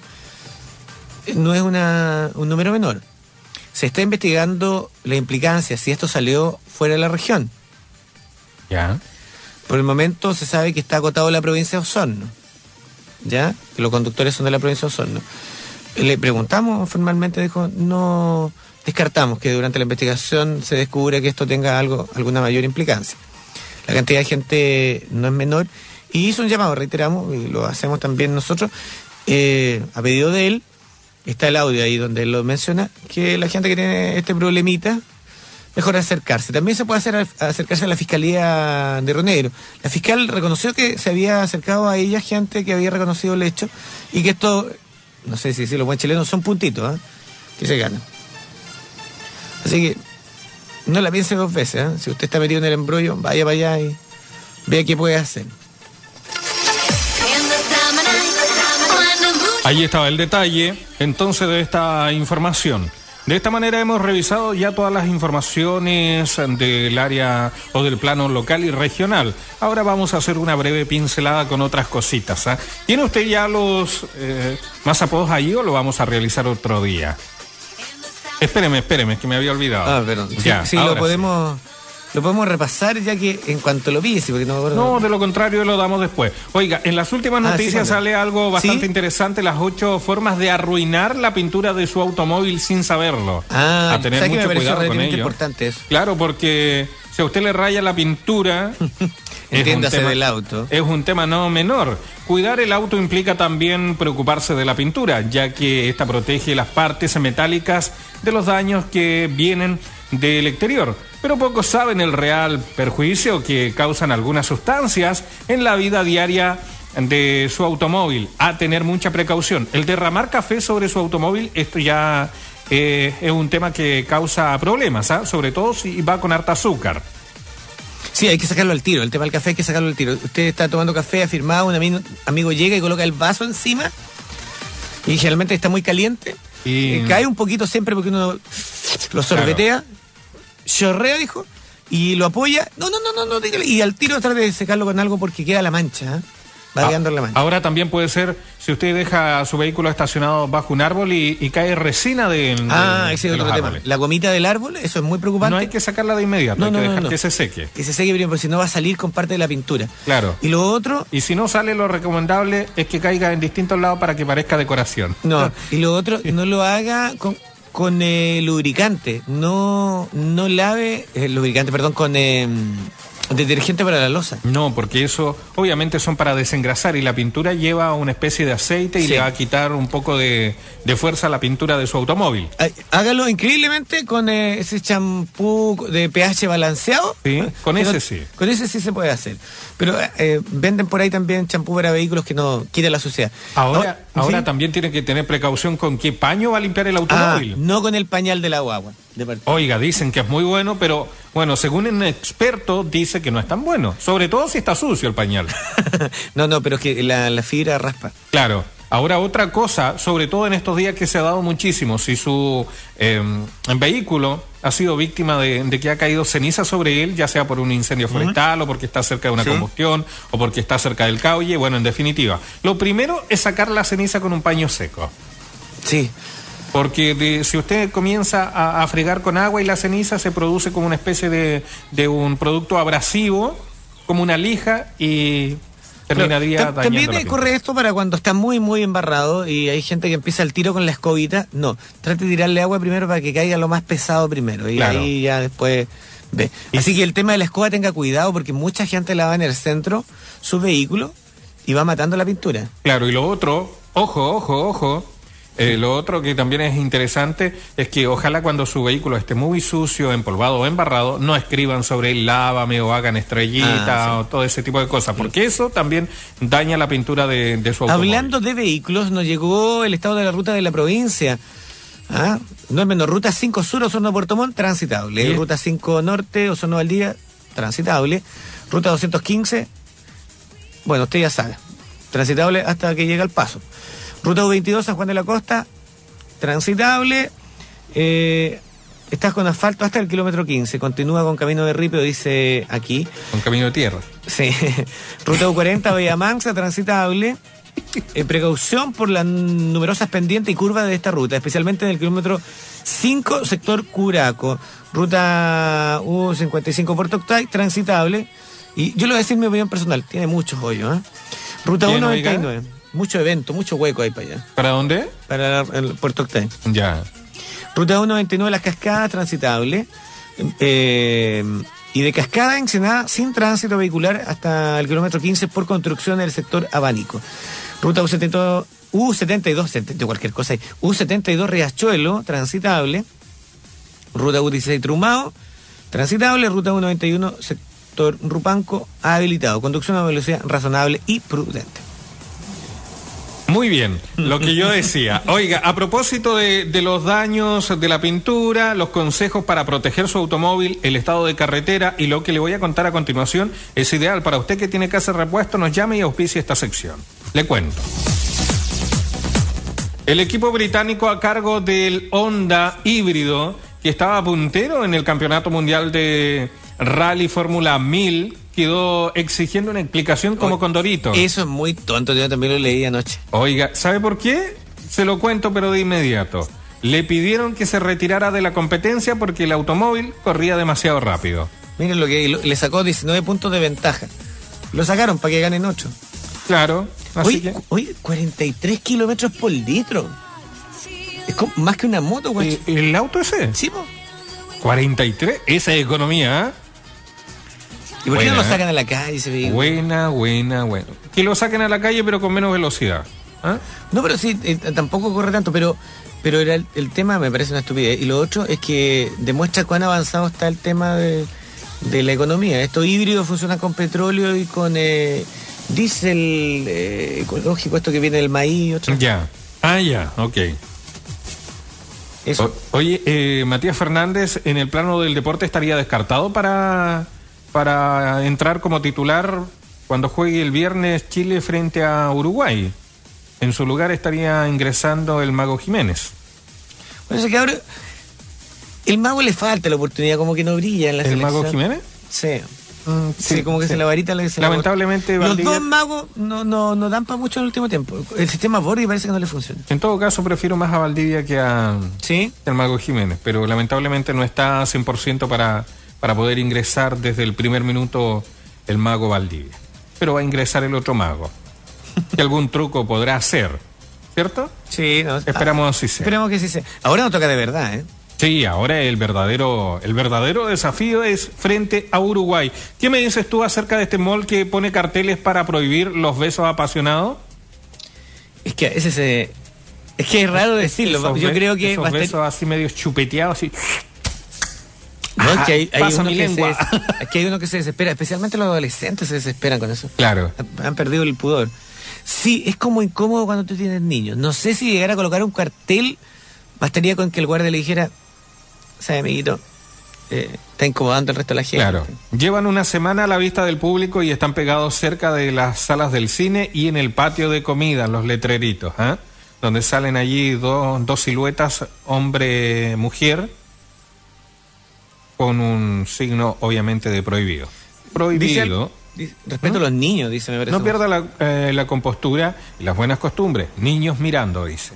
no es un número menor. Se está investigando la implicancia si esto salió fuera de la región. Ya. Por el momento se sabe que está acotado la provincia de Osorno. ¿Ya? Que los conductores son de la provincia de Osorno. Le preguntamos formalmente, dijo, no descartamos que durante la investigación se descubre que esto tenga algo, alguna mayor implicancia. La cantidad de gente no es menor. Y hizo un llamado, reiteramos, y lo hacemos también nosotros, eh, a pedido de él, está el audio ahí donde él lo menciona, que la gente que tiene este problemita, mejor acercarse. También se puede hacer acercarse a la Fiscalía de Río Negro. La fiscal reconoció que se había acercado a ella gente que había reconocido el hecho y que esto, no sé si decirlo buen chileno, son puntitos ¿ah? que se ganan. Así que no la piense dos veces. ¿ah? Si usted está metido en el embrollo, vaya para allá y vea qué puede hacer. Ahí estaba el detalle entonces de esta información. De esta manera hemos revisado ya todas las informaciones del área o del plano local y regional. Ahora vamos a hacer una breve pincelada con otras cositas. ¿ah? ¿Tiene usted ya los eh, más apodos allí o lo vamos a realizar otro día? Espéreme, espéreme, que me había olvidado. Ah, perdón. Ya, sí, sí, ahora lo sí. Lo podemos repasar ya que en cuanto lo vi, sí, porque no me acuerdo. No, de lo contrario lo damos después. Oiga, en las últimas Ah, noticias sale algo bastante ¿Sí? interesante, las ocho formas de arruinar la pintura de su automóvil sin saberlo. Ah, a tener ¿sabes que me mucho cuidado con ello. importante eso? Claro, porque si a usted le raya la pintura, *laughs* Entiéndase tema- del auto. Es un tema no menor. Cuidar el auto implica también preocuparse de la pintura, ya que esta protege las partes metálicas de los daños que vienen del exterior. Pero pocos saben el real perjuicio que causan algunas sustancias en la vida diaria de su automóvil. A tener mucha precaución. El derramar café sobre su automóvil, esto ya eh, es un tema que causa problemas, ¿ah? sobre todo si va con harta azúcar. Sí, hay que sacarlo al tiro. El tema del café hay que sacarlo al tiro. Usted está tomando café afirmado, un ami- amigo llega y coloca el vaso encima y generalmente está muy caliente. Y- Eh, cae un poquito siempre porque uno lo sorbetea, chorrea, dijo, y lo apoya. No, no, no, no, no, dígale. Y al tiro trate de secarlo con algo porque queda la mancha. ¿ah? Va Ah, quedando la mancha. Ahora también puede ser si usted deja su vehículo estacionado bajo un árbol y, y cae resina de, de- ah, ese es otro tema. árboles. La gomita del árbol, eso es muy preocupante. No hay que sacarla de inmediato, No, hay no, que no, dejar no. que se seque. Que se seque primero, porque si no va a salir con parte de la pintura. Claro. Y lo otro, Y si no sale, lo recomendable es que caiga en distintos lados para que parezca decoración. No, *laughs* y lo otro, no lo haga con, con eh, lubricante. No, no lave, eh, lubricante, perdón, con eh, Detergente para la losa. No, porque eso obviamente son para desengrasar y la pintura lleva una especie de aceite y Sí. le va a quitar un poco de, de fuerza a la pintura de su automóvil. Hágalo increíblemente con eh, ese champú de pH balanceado. Sí, con ese no- sí. Con ese sí se puede hacer. Pero eh, venden por ahí también champú para vehículos que no quiten la suciedad. Ahora, ahora ¿sí? también tiene que tener precaución con qué paño va a limpiar el Ah, automóvil. no con el pañal de la guagua. De. Oiga, dicen que es muy bueno, pero bueno, según un experto dice que no es tan bueno, sobre todo si está sucio el pañal. *laughs* no, no, pero es que la, la fibra raspa. Claro. Ahora otra cosa, sobre todo en estos días que se ha dado muchísimo, si su eh, vehículo ha sido víctima de, de que ha caído ceniza sobre él, ya sea por un incendio forestal o porque está cerca de una Sí. combustión o porque está cerca del caulle, bueno, en definitiva, lo primero es sacar la ceniza con un paño seco. Sí. Porque de- si usted comienza a, a fregar con agua y la ceniza se produce como una especie de, de un producto abrasivo, como una lija y terminaría También pintura. corre esto para cuando está muy, muy embarrado y hay gente que empieza el tiro con la escobita. No, trate de tirarle agua primero para que caiga lo más pesado primero y Claro. ahí ya después ve. Y Así que el tema de la escoba tenga cuidado porque mucha gente la va en el centro, su vehículo, y va matando la pintura. Claro, y lo otro, ojo, ojo, ojo. Eh, lo otro que también es interesante es que ojalá cuando su vehículo esté muy sucio, empolvado o embarrado, no escriban sobre él lávame o hagan estrellita Ah, o todo ese tipo de cosas, porque eso también daña la pintura de, de su automóvil. Hablando de vehículos, nos llegó el estado de la ruta de la provincia. ¿Ah? No es menos, ruta 5 Sur, Osorno Puerto Montt, transitable. Ruta 5 Norte, Osorno Valdía, transitable. Ruta 215, bueno, usted ya sabe, transitable hasta que llega al paso. Ruta 22 San Juan de la Costa, transitable. Eh, estás con asfalto hasta el kilómetro 15. Continúa con camino de ripio, dice aquí. Un camino de tierra. Sí. *laughs* Ruta U40, Bahía Mansa, transitable. Eh, precaución por las numerosas pendientes y curvas de esta ruta, especialmente en el kilómetro 5, sector Curaco. Ruta U55 Puerto Octay, transitable. Y yo le voy a decir mi opinión personal, tiene muchos hoyos. ¿eh? Ruta ¿Quién, 199, mucho evento, mucho hueco ahí para allá, ¿Para dónde? para el Puerto Octay. Ya. Ruta 199 Las Cascadas, transitable. Eh, y de Cascada Ensenada, sin tránsito vehicular hasta el kilómetro 15 por construcción del sector Abánico. Ruta U72, U72, se entendió cualquier cosa ahí. U72 Riachuelo, transitable. Ruta U16 Trumao, transitable. Ruta 191 sector Rupanco, habilitado. Conducción a velocidad razonable y prudente. Muy bien, lo que yo decía. Oiga, a propósito de, los daños de la pintura, los consejos para proteger su automóvil, el estado de carretera y lo que le voy a contar a continuación es ideal para usted que tiene que hacer repuesto, nos llame y auspicie esta sección. Le cuento. El equipo británico a cargo del Honda híbrido, que estaba puntero en el Campeonato Mundial de Rally Fórmula 1000, quedó exigiendo una explicación como Oye, Condorito. Eso es muy tonto, yo también lo leí anoche. Oiga, ¿sabe por qué? Se lo cuento, pero de inmediato. Le pidieron que se retirara de la competencia porque el automóvil corría demasiado rápido. Miren lo que lo- le sacó 19 puntos de ventaja. Lo sacaron para que ganen 8. Claro, así Oye, que... oye, 43 kilómetros por litro. Es como- más que una moto, güey. Eh, ¿El auto ese? Sí, po. 43, esa es economía, ¿ah? ¿Y por qué no lo sacan a la calle? vehículo? Buena, buena, buena. Que lo saquen a la calle pero con menos velocidad. ¿ah? No, pero sí, eh, tampoco corre tanto, pero pero era el, el tema me parece una estupidez. Y lo otro es que demuestra cuán avanzado está el tema de, de la economía. Estos híbridos funcionan con petróleo y con eh, diésel eh, ecológico, esto que viene del maíz y otro. Ya. Ah, ya, ok. Eso. O- oye, eh, Matías Fernández, en el plano del deporte estaría descartado para, para entrar como titular cuando juegue el viernes Chile frente a Uruguay. En su lugar estaría ingresando el Mago Jiménez. Bueno, eso que ahora el mago le falta la oportunidad, como que no brilla en la ¿El selección. Mago Jiménez? Sí. Mm, Sí, como que se la varita le se la Lamentablemente, Los Valdivia- dos magos no, no, no dan para mucho en el último tiempo. El sistema Bordi parece que no le funciona. En todo caso, prefiero más a Valdivia que a, ¿Sí? el Mago Jiménez, pero lamentablemente no está 100% para, para poder ingresar desde el primer minuto el Mago Valdivia. Pero va a ingresar el otro Mago, *laughs* que algún truco podrá hacer, ¿cierto? Sí, no. Esperamos así sea. Esperemos que sí sea. Ahora no toca de verdad, ¿eh? Sí, ahora el verdadero, el verdadero desafío es frente a Uruguay. ¿Qué me dices tú acerca de este mall que pone carteles para prohibir los besos apasionados? Es que ese se... Es que es raro decirlo. Yo creo que esos va a estar- besos así medio chupeteados, así. No, es que hay, uno mi que se, lengua. es que hay uno que se desespera, especialmente los adolescentes se desesperan con eso. Claro. Han- perdido el pudor. Sí, es como incómodo cuando tú tienes niños. No sé si llegar a colocar un cartel bastaría con que el guardia le dijera, ¿sabe, amiguito? Eh, está incomodando al resto de la gente. Claro. Llevan una semana a la vista del público y están pegados cerca de las salas del cine y en el patio de comida, los letreritos, ¿ah? Donde salen allí dos, dos siluetas, hombre-mujer, con un signo obviamente de prohibido. Prohibido. dice- respeto a los niños, dice, me parece. No pierda la, eh, la compostura y las buenas costumbres. Niños mirando, dice.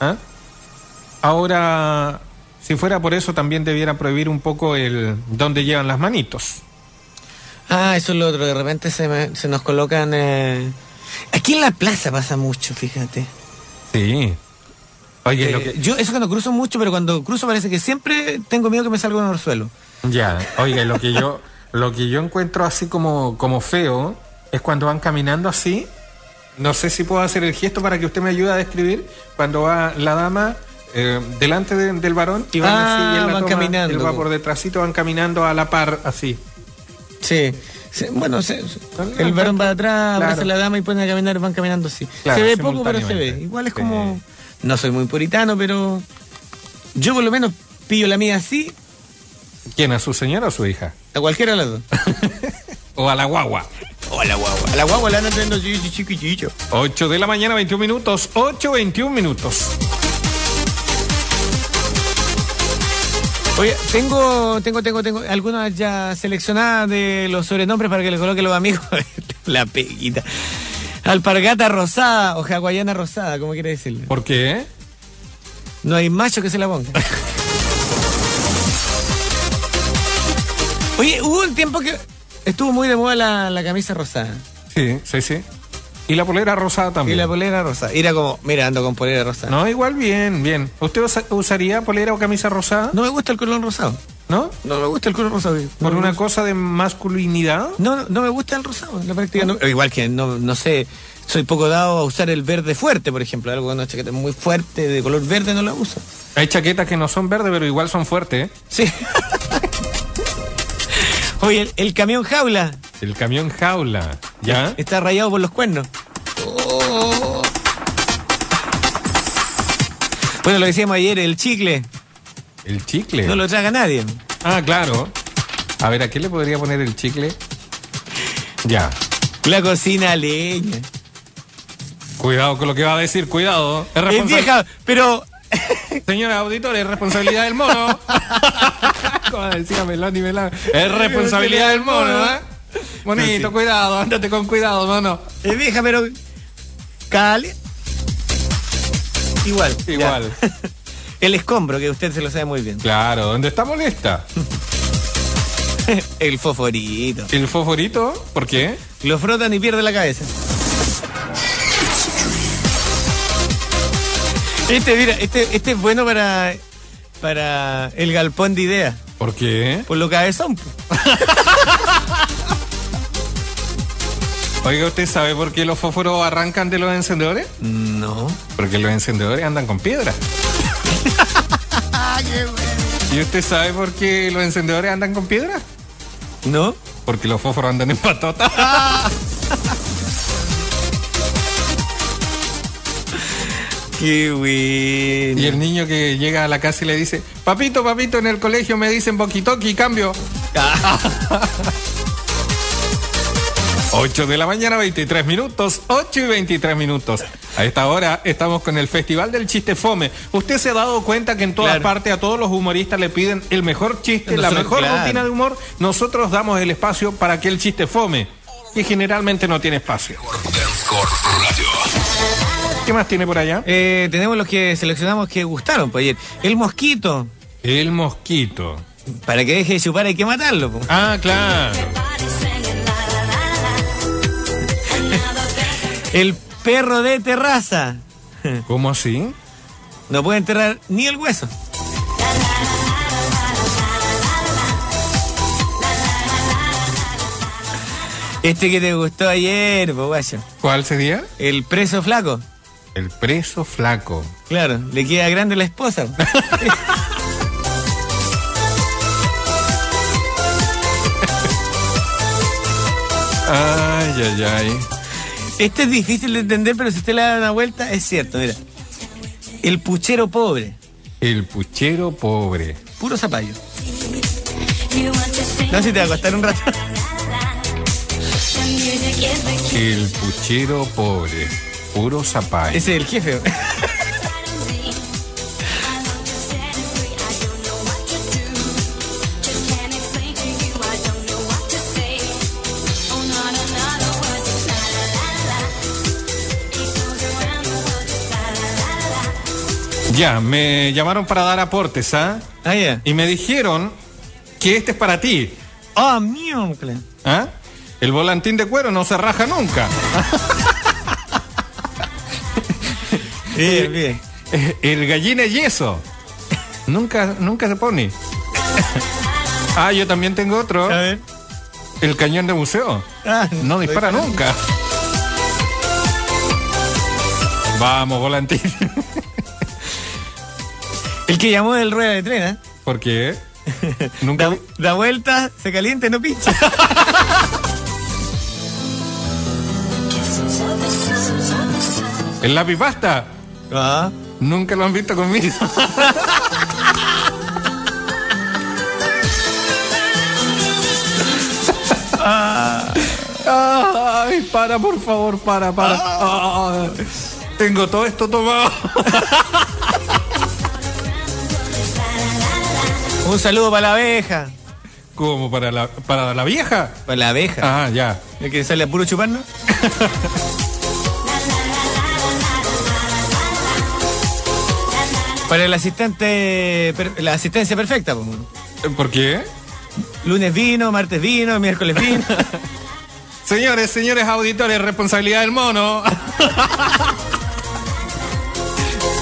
¿Ah? Ahora, si fuera por eso, también debiera prohibir un poco el dónde llevan las manitos. Ah, eso es lo otro. De repente se, me- se nos colocan... eh, Aquí en la plaza pasa mucho, fíjate. Sí. Oye, Eh, lo que... Yo eso cuando cruzo mucho, pero cuando cruzo parece que siempre tengo miedo que me salga un orzuelo. Ya, oiga, lo que yo, lo que yo encuentro así como, como feo es cuando van caminando así. No sé si puedo hacer el gesto para que usted me ayude a describir. Cuando va la dama eh, delante de- del varón y van Ah, así y él la van toma, caminando. él va por detrásito, van caminando a la par así. Sí. Sí, bueno, se- el varón va atrás, Claro. abraza a la dama y ponen a caminar, van caminando así. Claro, se ve poco, pero se ve. Igual es Sí. No soy muy puritano, pero... Yo por lo menos pillo la mía así, ¿Quién? ¿A su señora o a su hija? a cualquiera de las dos. *laughs* ¿O a la guagua? O a la guagua. A la guagua la andan teniendo chiqui- chiquitillo. 8 de la mañana, 21 minutos. 8, 21 minutos. Oye, tengo, tengo, tengo, tengo algunas ya seleccionadas de los sobrenombres para que le coloque los amigos. *laughs* la peguita. Alpargata rosada o hawaiana rosada, como quiere decirle. ¿Por qué? No hay macho que se la ponga. *laughs* Oye, hubo un tiempo que estuvo muy de moda la, la camisa rosada. Sí, sí, sí. Y la polera rosada Y también. la polera rosada. Y era como, mira, ando con polera rosada. No, igual bien, bien. ¿Usted usa- usaría polera o camisa rosada? No me gusta el color rosado. ¿No? No me gusta el color rosado. ¿Por No una cosa de masculinidad? No, no, no me gusta el rosado, en la práctica. No, igual que, no, no sé, soy poco dado a usar el verde fuerte, por ejemplo. Algo con una chaqueta muy fuerte, de color verde, no la uso. Hay chaquetas que no son verdes, pero igual son fuertes. ¿eh? Sí. Oye, el, el camión jaula El camión jaula. ¿Ya? está rayado por los cuernos. Oh. Bueno, lo decíamos ayer, el chicle El chicle. no lo traga nadie. Ah, claro. A ver, ¿a qué le podría poner el chicle? Ya. La cocina leña. Cuidado con lo que va a decir, cuidado. Es vieja, pero Señora auditor, es responsabilidad del mono. *laughs* Como decía Meloni Melano. Es responsabilidad del mono, ¿eh? Monito, Sí. cuidado, ándate con cuidado, mono. es vieja, pero cale. Igual. ya. *laughs* El escombro, que usted se lo sabe muy bien. Claro, ¿dónde está molesta? *laughs* El fosforito. ¿El fosforito? ¿Por qué? Lo frotan y pierde la cabeza. Este, mira, este, este es bueno para, para el galpón de ideas. ¿Por qué? Por lo cabezón. *laughs* Oiga, ¿usted sabe por qué los fósforos arrancan de los encendedores? No. Porque los encendedores andan con piedra. ¿Y usted sabe por qué los encendedores andan con piedra? ¿No? Porque los fósforos andan en patota. *laughs* Qué bueno. Y el niño que llega a la casa y le dice, papito, papito, en el colegio me dicen boquitoqui, cambio. *laughs* 8 de la mañana, 23 minutos, 8 y 23 minutos. A esta hora estamos con el Festival del Chiste Fome. Usted se ha dado cuenta que en todas Claro. partes a todos los humoristas le piden el mejor chiste, la mejor claro. rutina de humor. Nosotros damos el espacio para que el chiste fome, que generalmente no tiene espacio. ¿Qué más tiene por allá? Eh, tenemos los que seleccionamos que gustaron pues, ayer. El mosquito. El mosquito. Para que deje de chupar hay que matarlo. po. Ah, claro. El perro de terraza. ¿Cómo así? No puede enterrar ni el hueso. Este que te gustó ayer, Boguayo. ¿Cuál sería? El preso flaco. El preso flaco. Claro, le queda grande la esposa. *laughs* ay, ay, ay. Este es difícil de entender, pero si usted le da una vuelta, es cierto, mira. El puchero pobre, El puchero pobre. puro zapallo. No sé si te va a costar un rato. El puchero pobre. Puro zapallo. Ese es el jefe. Ya, me llamaron para dar aportes, ¿ah? Ah, ya. Y me dijeron que este es para ti. Ah, miércoles. ¿Ah? El volantín de cuero no se raja nunca. *laughs* Bien, bien. Eh, El gallina yeso. Nunca, nunca se pone. *laughs* Ah, yo también tengo otro. A ver. El cañón de museo. Ah, No dispara nunca. Vamos, volantín. El que llamó del rueda de tren, ¿eh? ¿Por qué? *laughs* Nunca. Da, da vuelta, se calienta y no pincha. *laughs* El lápiz pasta. Ah. Nunca lo han visto conmigo. Ay, para, por favor, para, para. Ah, tengo todo esto tomado. *laughs* Un saludo para la abeja. ¿Cómo? ¿Para la, para la vieja? Para la abeja. Ah, ya. El que sale a puro chuparnos. *laughs* Para el asistente, la asistencia perfecta. po. ¿Por qué? Lunes vino, martes vino, miércoles vino. *laughs* Señores, señores auditores, responsabilidad del mono. *laughs*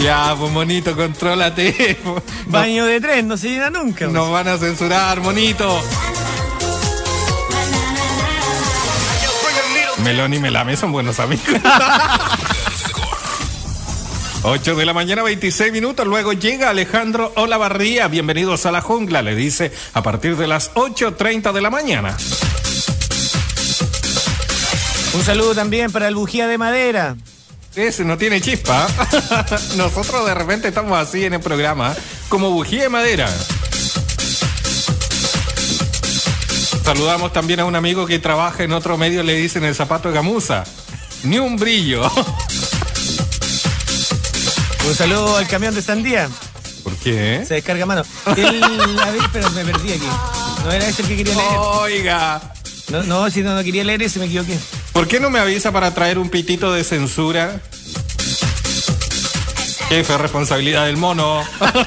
ya, pues monito, contrólate. *laughs* Baño de tren, no se llena nunca. po. Nos van a censurar, monito. Melón y Melame son buenos amigos. *laughs* 8 de la mañana, 26 minutos. Luego llega Alejandro Olavarría. Bienvenidos a la jungla, le dice a partir de las 8.30 de la mañana. Un saludo también para el bujía de madera. Ese no tiene chispa. *laughs* Nosotros de repente estamos así en el programa, como bujía de madera. Saludamos también a un amigo que trabaja en otro medio, le dicen el zapato de gamuza. Ni un brillo. *laughs* Un saludo al camión de sandía. ¿Por qué? Se descarga mano. El, a ver, pero me perdí aquí. No era ese el que quería leer. Oiga, No, no, si no, no quería leer ese, me equivoqué. ¿por qué no me avisa para traer un pitito de censura? Jefe, responsabilidad del mono. *laughs*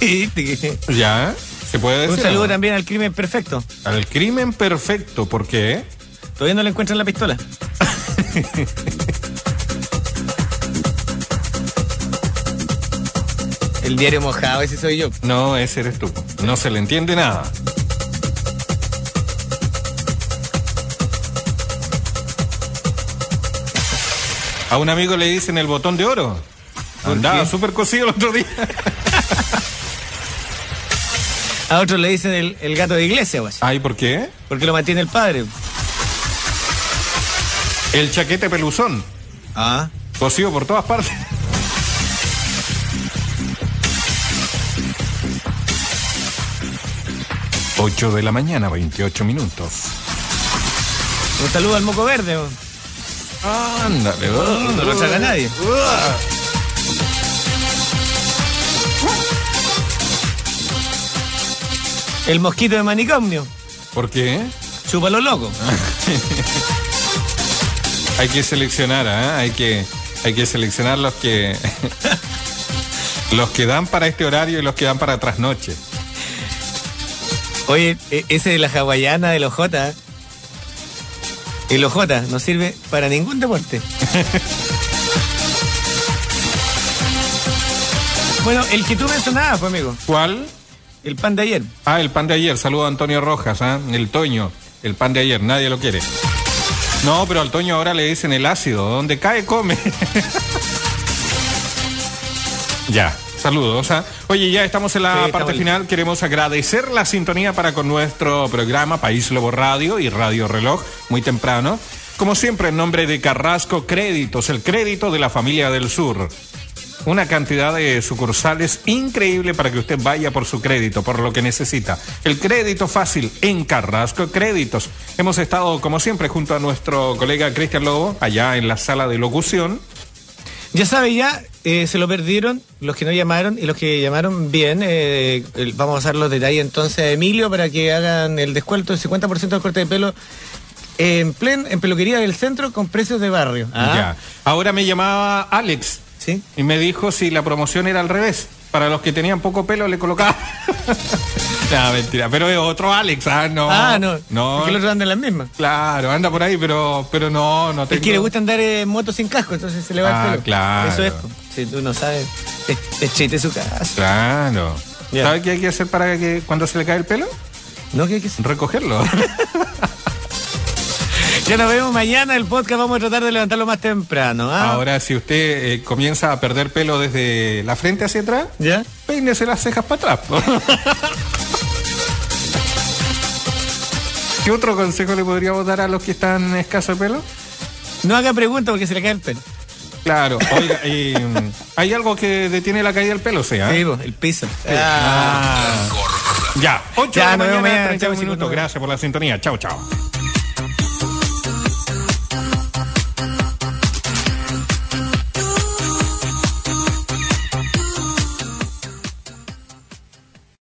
¿Viste que- ¿Ya? ¿Se puede decir? Un saludo no? también al crimen perfecto. Al crimen perfecto, ¿por qué? Todavía no le encuentran la pistola. *laughs* El diario mojado, ese soy yo. No, ese eres tú. No se le entiende nada. A un amigo le dicen el botón de oro. Andaba súper cocido el otro día. *laughs* A otros le dicen el, el gato de iglesia, pues, Ay, ¿por qué? porque lo mantiene el padre. El chaquete peluzón. Ah. Cocido por todas partes. Ocho de la mañana, 28 minutos. Un saludo al moco verde. Ándale, No lo traga nadie. El mosquito de manicomio. ¿Por qué? Chúpalo loco. *laughs* Hay que seleccionar, ¿ah? hay que hay que seleccionar los que *laughs* los que dan para este horario y los que dan para trasnoche. Oye, e- ese de la hawaiana del OJ. ¿eh? El OJ no sirve para ningún deporte. *laughs* bueno, el que tú mencionabas, pues, amigo. ¿Cuál? El pan de ayer. Ah, el pan de ayer. Saludo a Antonio Rojas, ¿ah? el Toño. El pan de ayer, nadie lo quiere. No, pero al Toño ahora le dicen el ácido. Donde cae, come. *laughs* ya, saludos. ¿ah? Oye, ya estamos en la Sí, parte final. Queremos agradecer la sintonía para con nuestro programa País Lobo Radio y Radio Reloj, muy temprano. Como siempre, en nombre de Carrasco Créditos, el crédito de la familia del sur. Una cantidad de sucursales increíble para que usted vaya por su crédito, por lo que necesita. El crédito fácil en Carrasco Créditos. Hemos estado, como siempre, junto a nuestro colega Cristian Lobo, allá en la sala de locución. Ya sabe, ya eh, se lo perdieron los que no llamaron y los que llamaron bien. eh, vamos a pasar los detalles entonces a Emilio para que hagan el descuento del 50% del corte de pelo en plen, en peluquería del centro con precios de barrio. Ah, Ya. Ahora me llamaba Alex ¿Sí? y me dijo si la promoción era al revés. Para los que tenían poco pelo le colocaba. *laughs* no, mentira. Pero es otro Alex, ah, no. ah, no. No. Porque el otro anda en las mismas. Claro, anda por ahí, pero, pero no, no Es tengo... que le gusta andar en moto sin casco, entonces se le va Ah, el pelo. claro. Eso es. Si tú no sabes, es, es chiste su casa. Claro. Ya. ¿Sabe qué hay que hacer para que cuando se le cae el pelo? ¿No? ¿Qué, qué- Recogerlo. *laughs* Ya nos vemos mañana. El podcast vamos a tratar de levantarlo más temprano. ¿ah? Ahora, si usted eh, comienza a perder pelo desde la frente hacia atrás, ¿Ya? peínese las cejas para atrás. *laughs* ¿Qué otro consejo le podríamos dar a los que están escasos de pelo? No haga preguntas porque se le cae el pelo. Claro, *laughs* oiga, mm, ¿hay algo que detiene la caída del pelo? sea? Sí, po, el piso. Ah. Ya, 8 Ya, de la mañana, mañana. 31 Chau, chicos, minutos. nos vemos. Gracias por la sintonía. Chao, chao.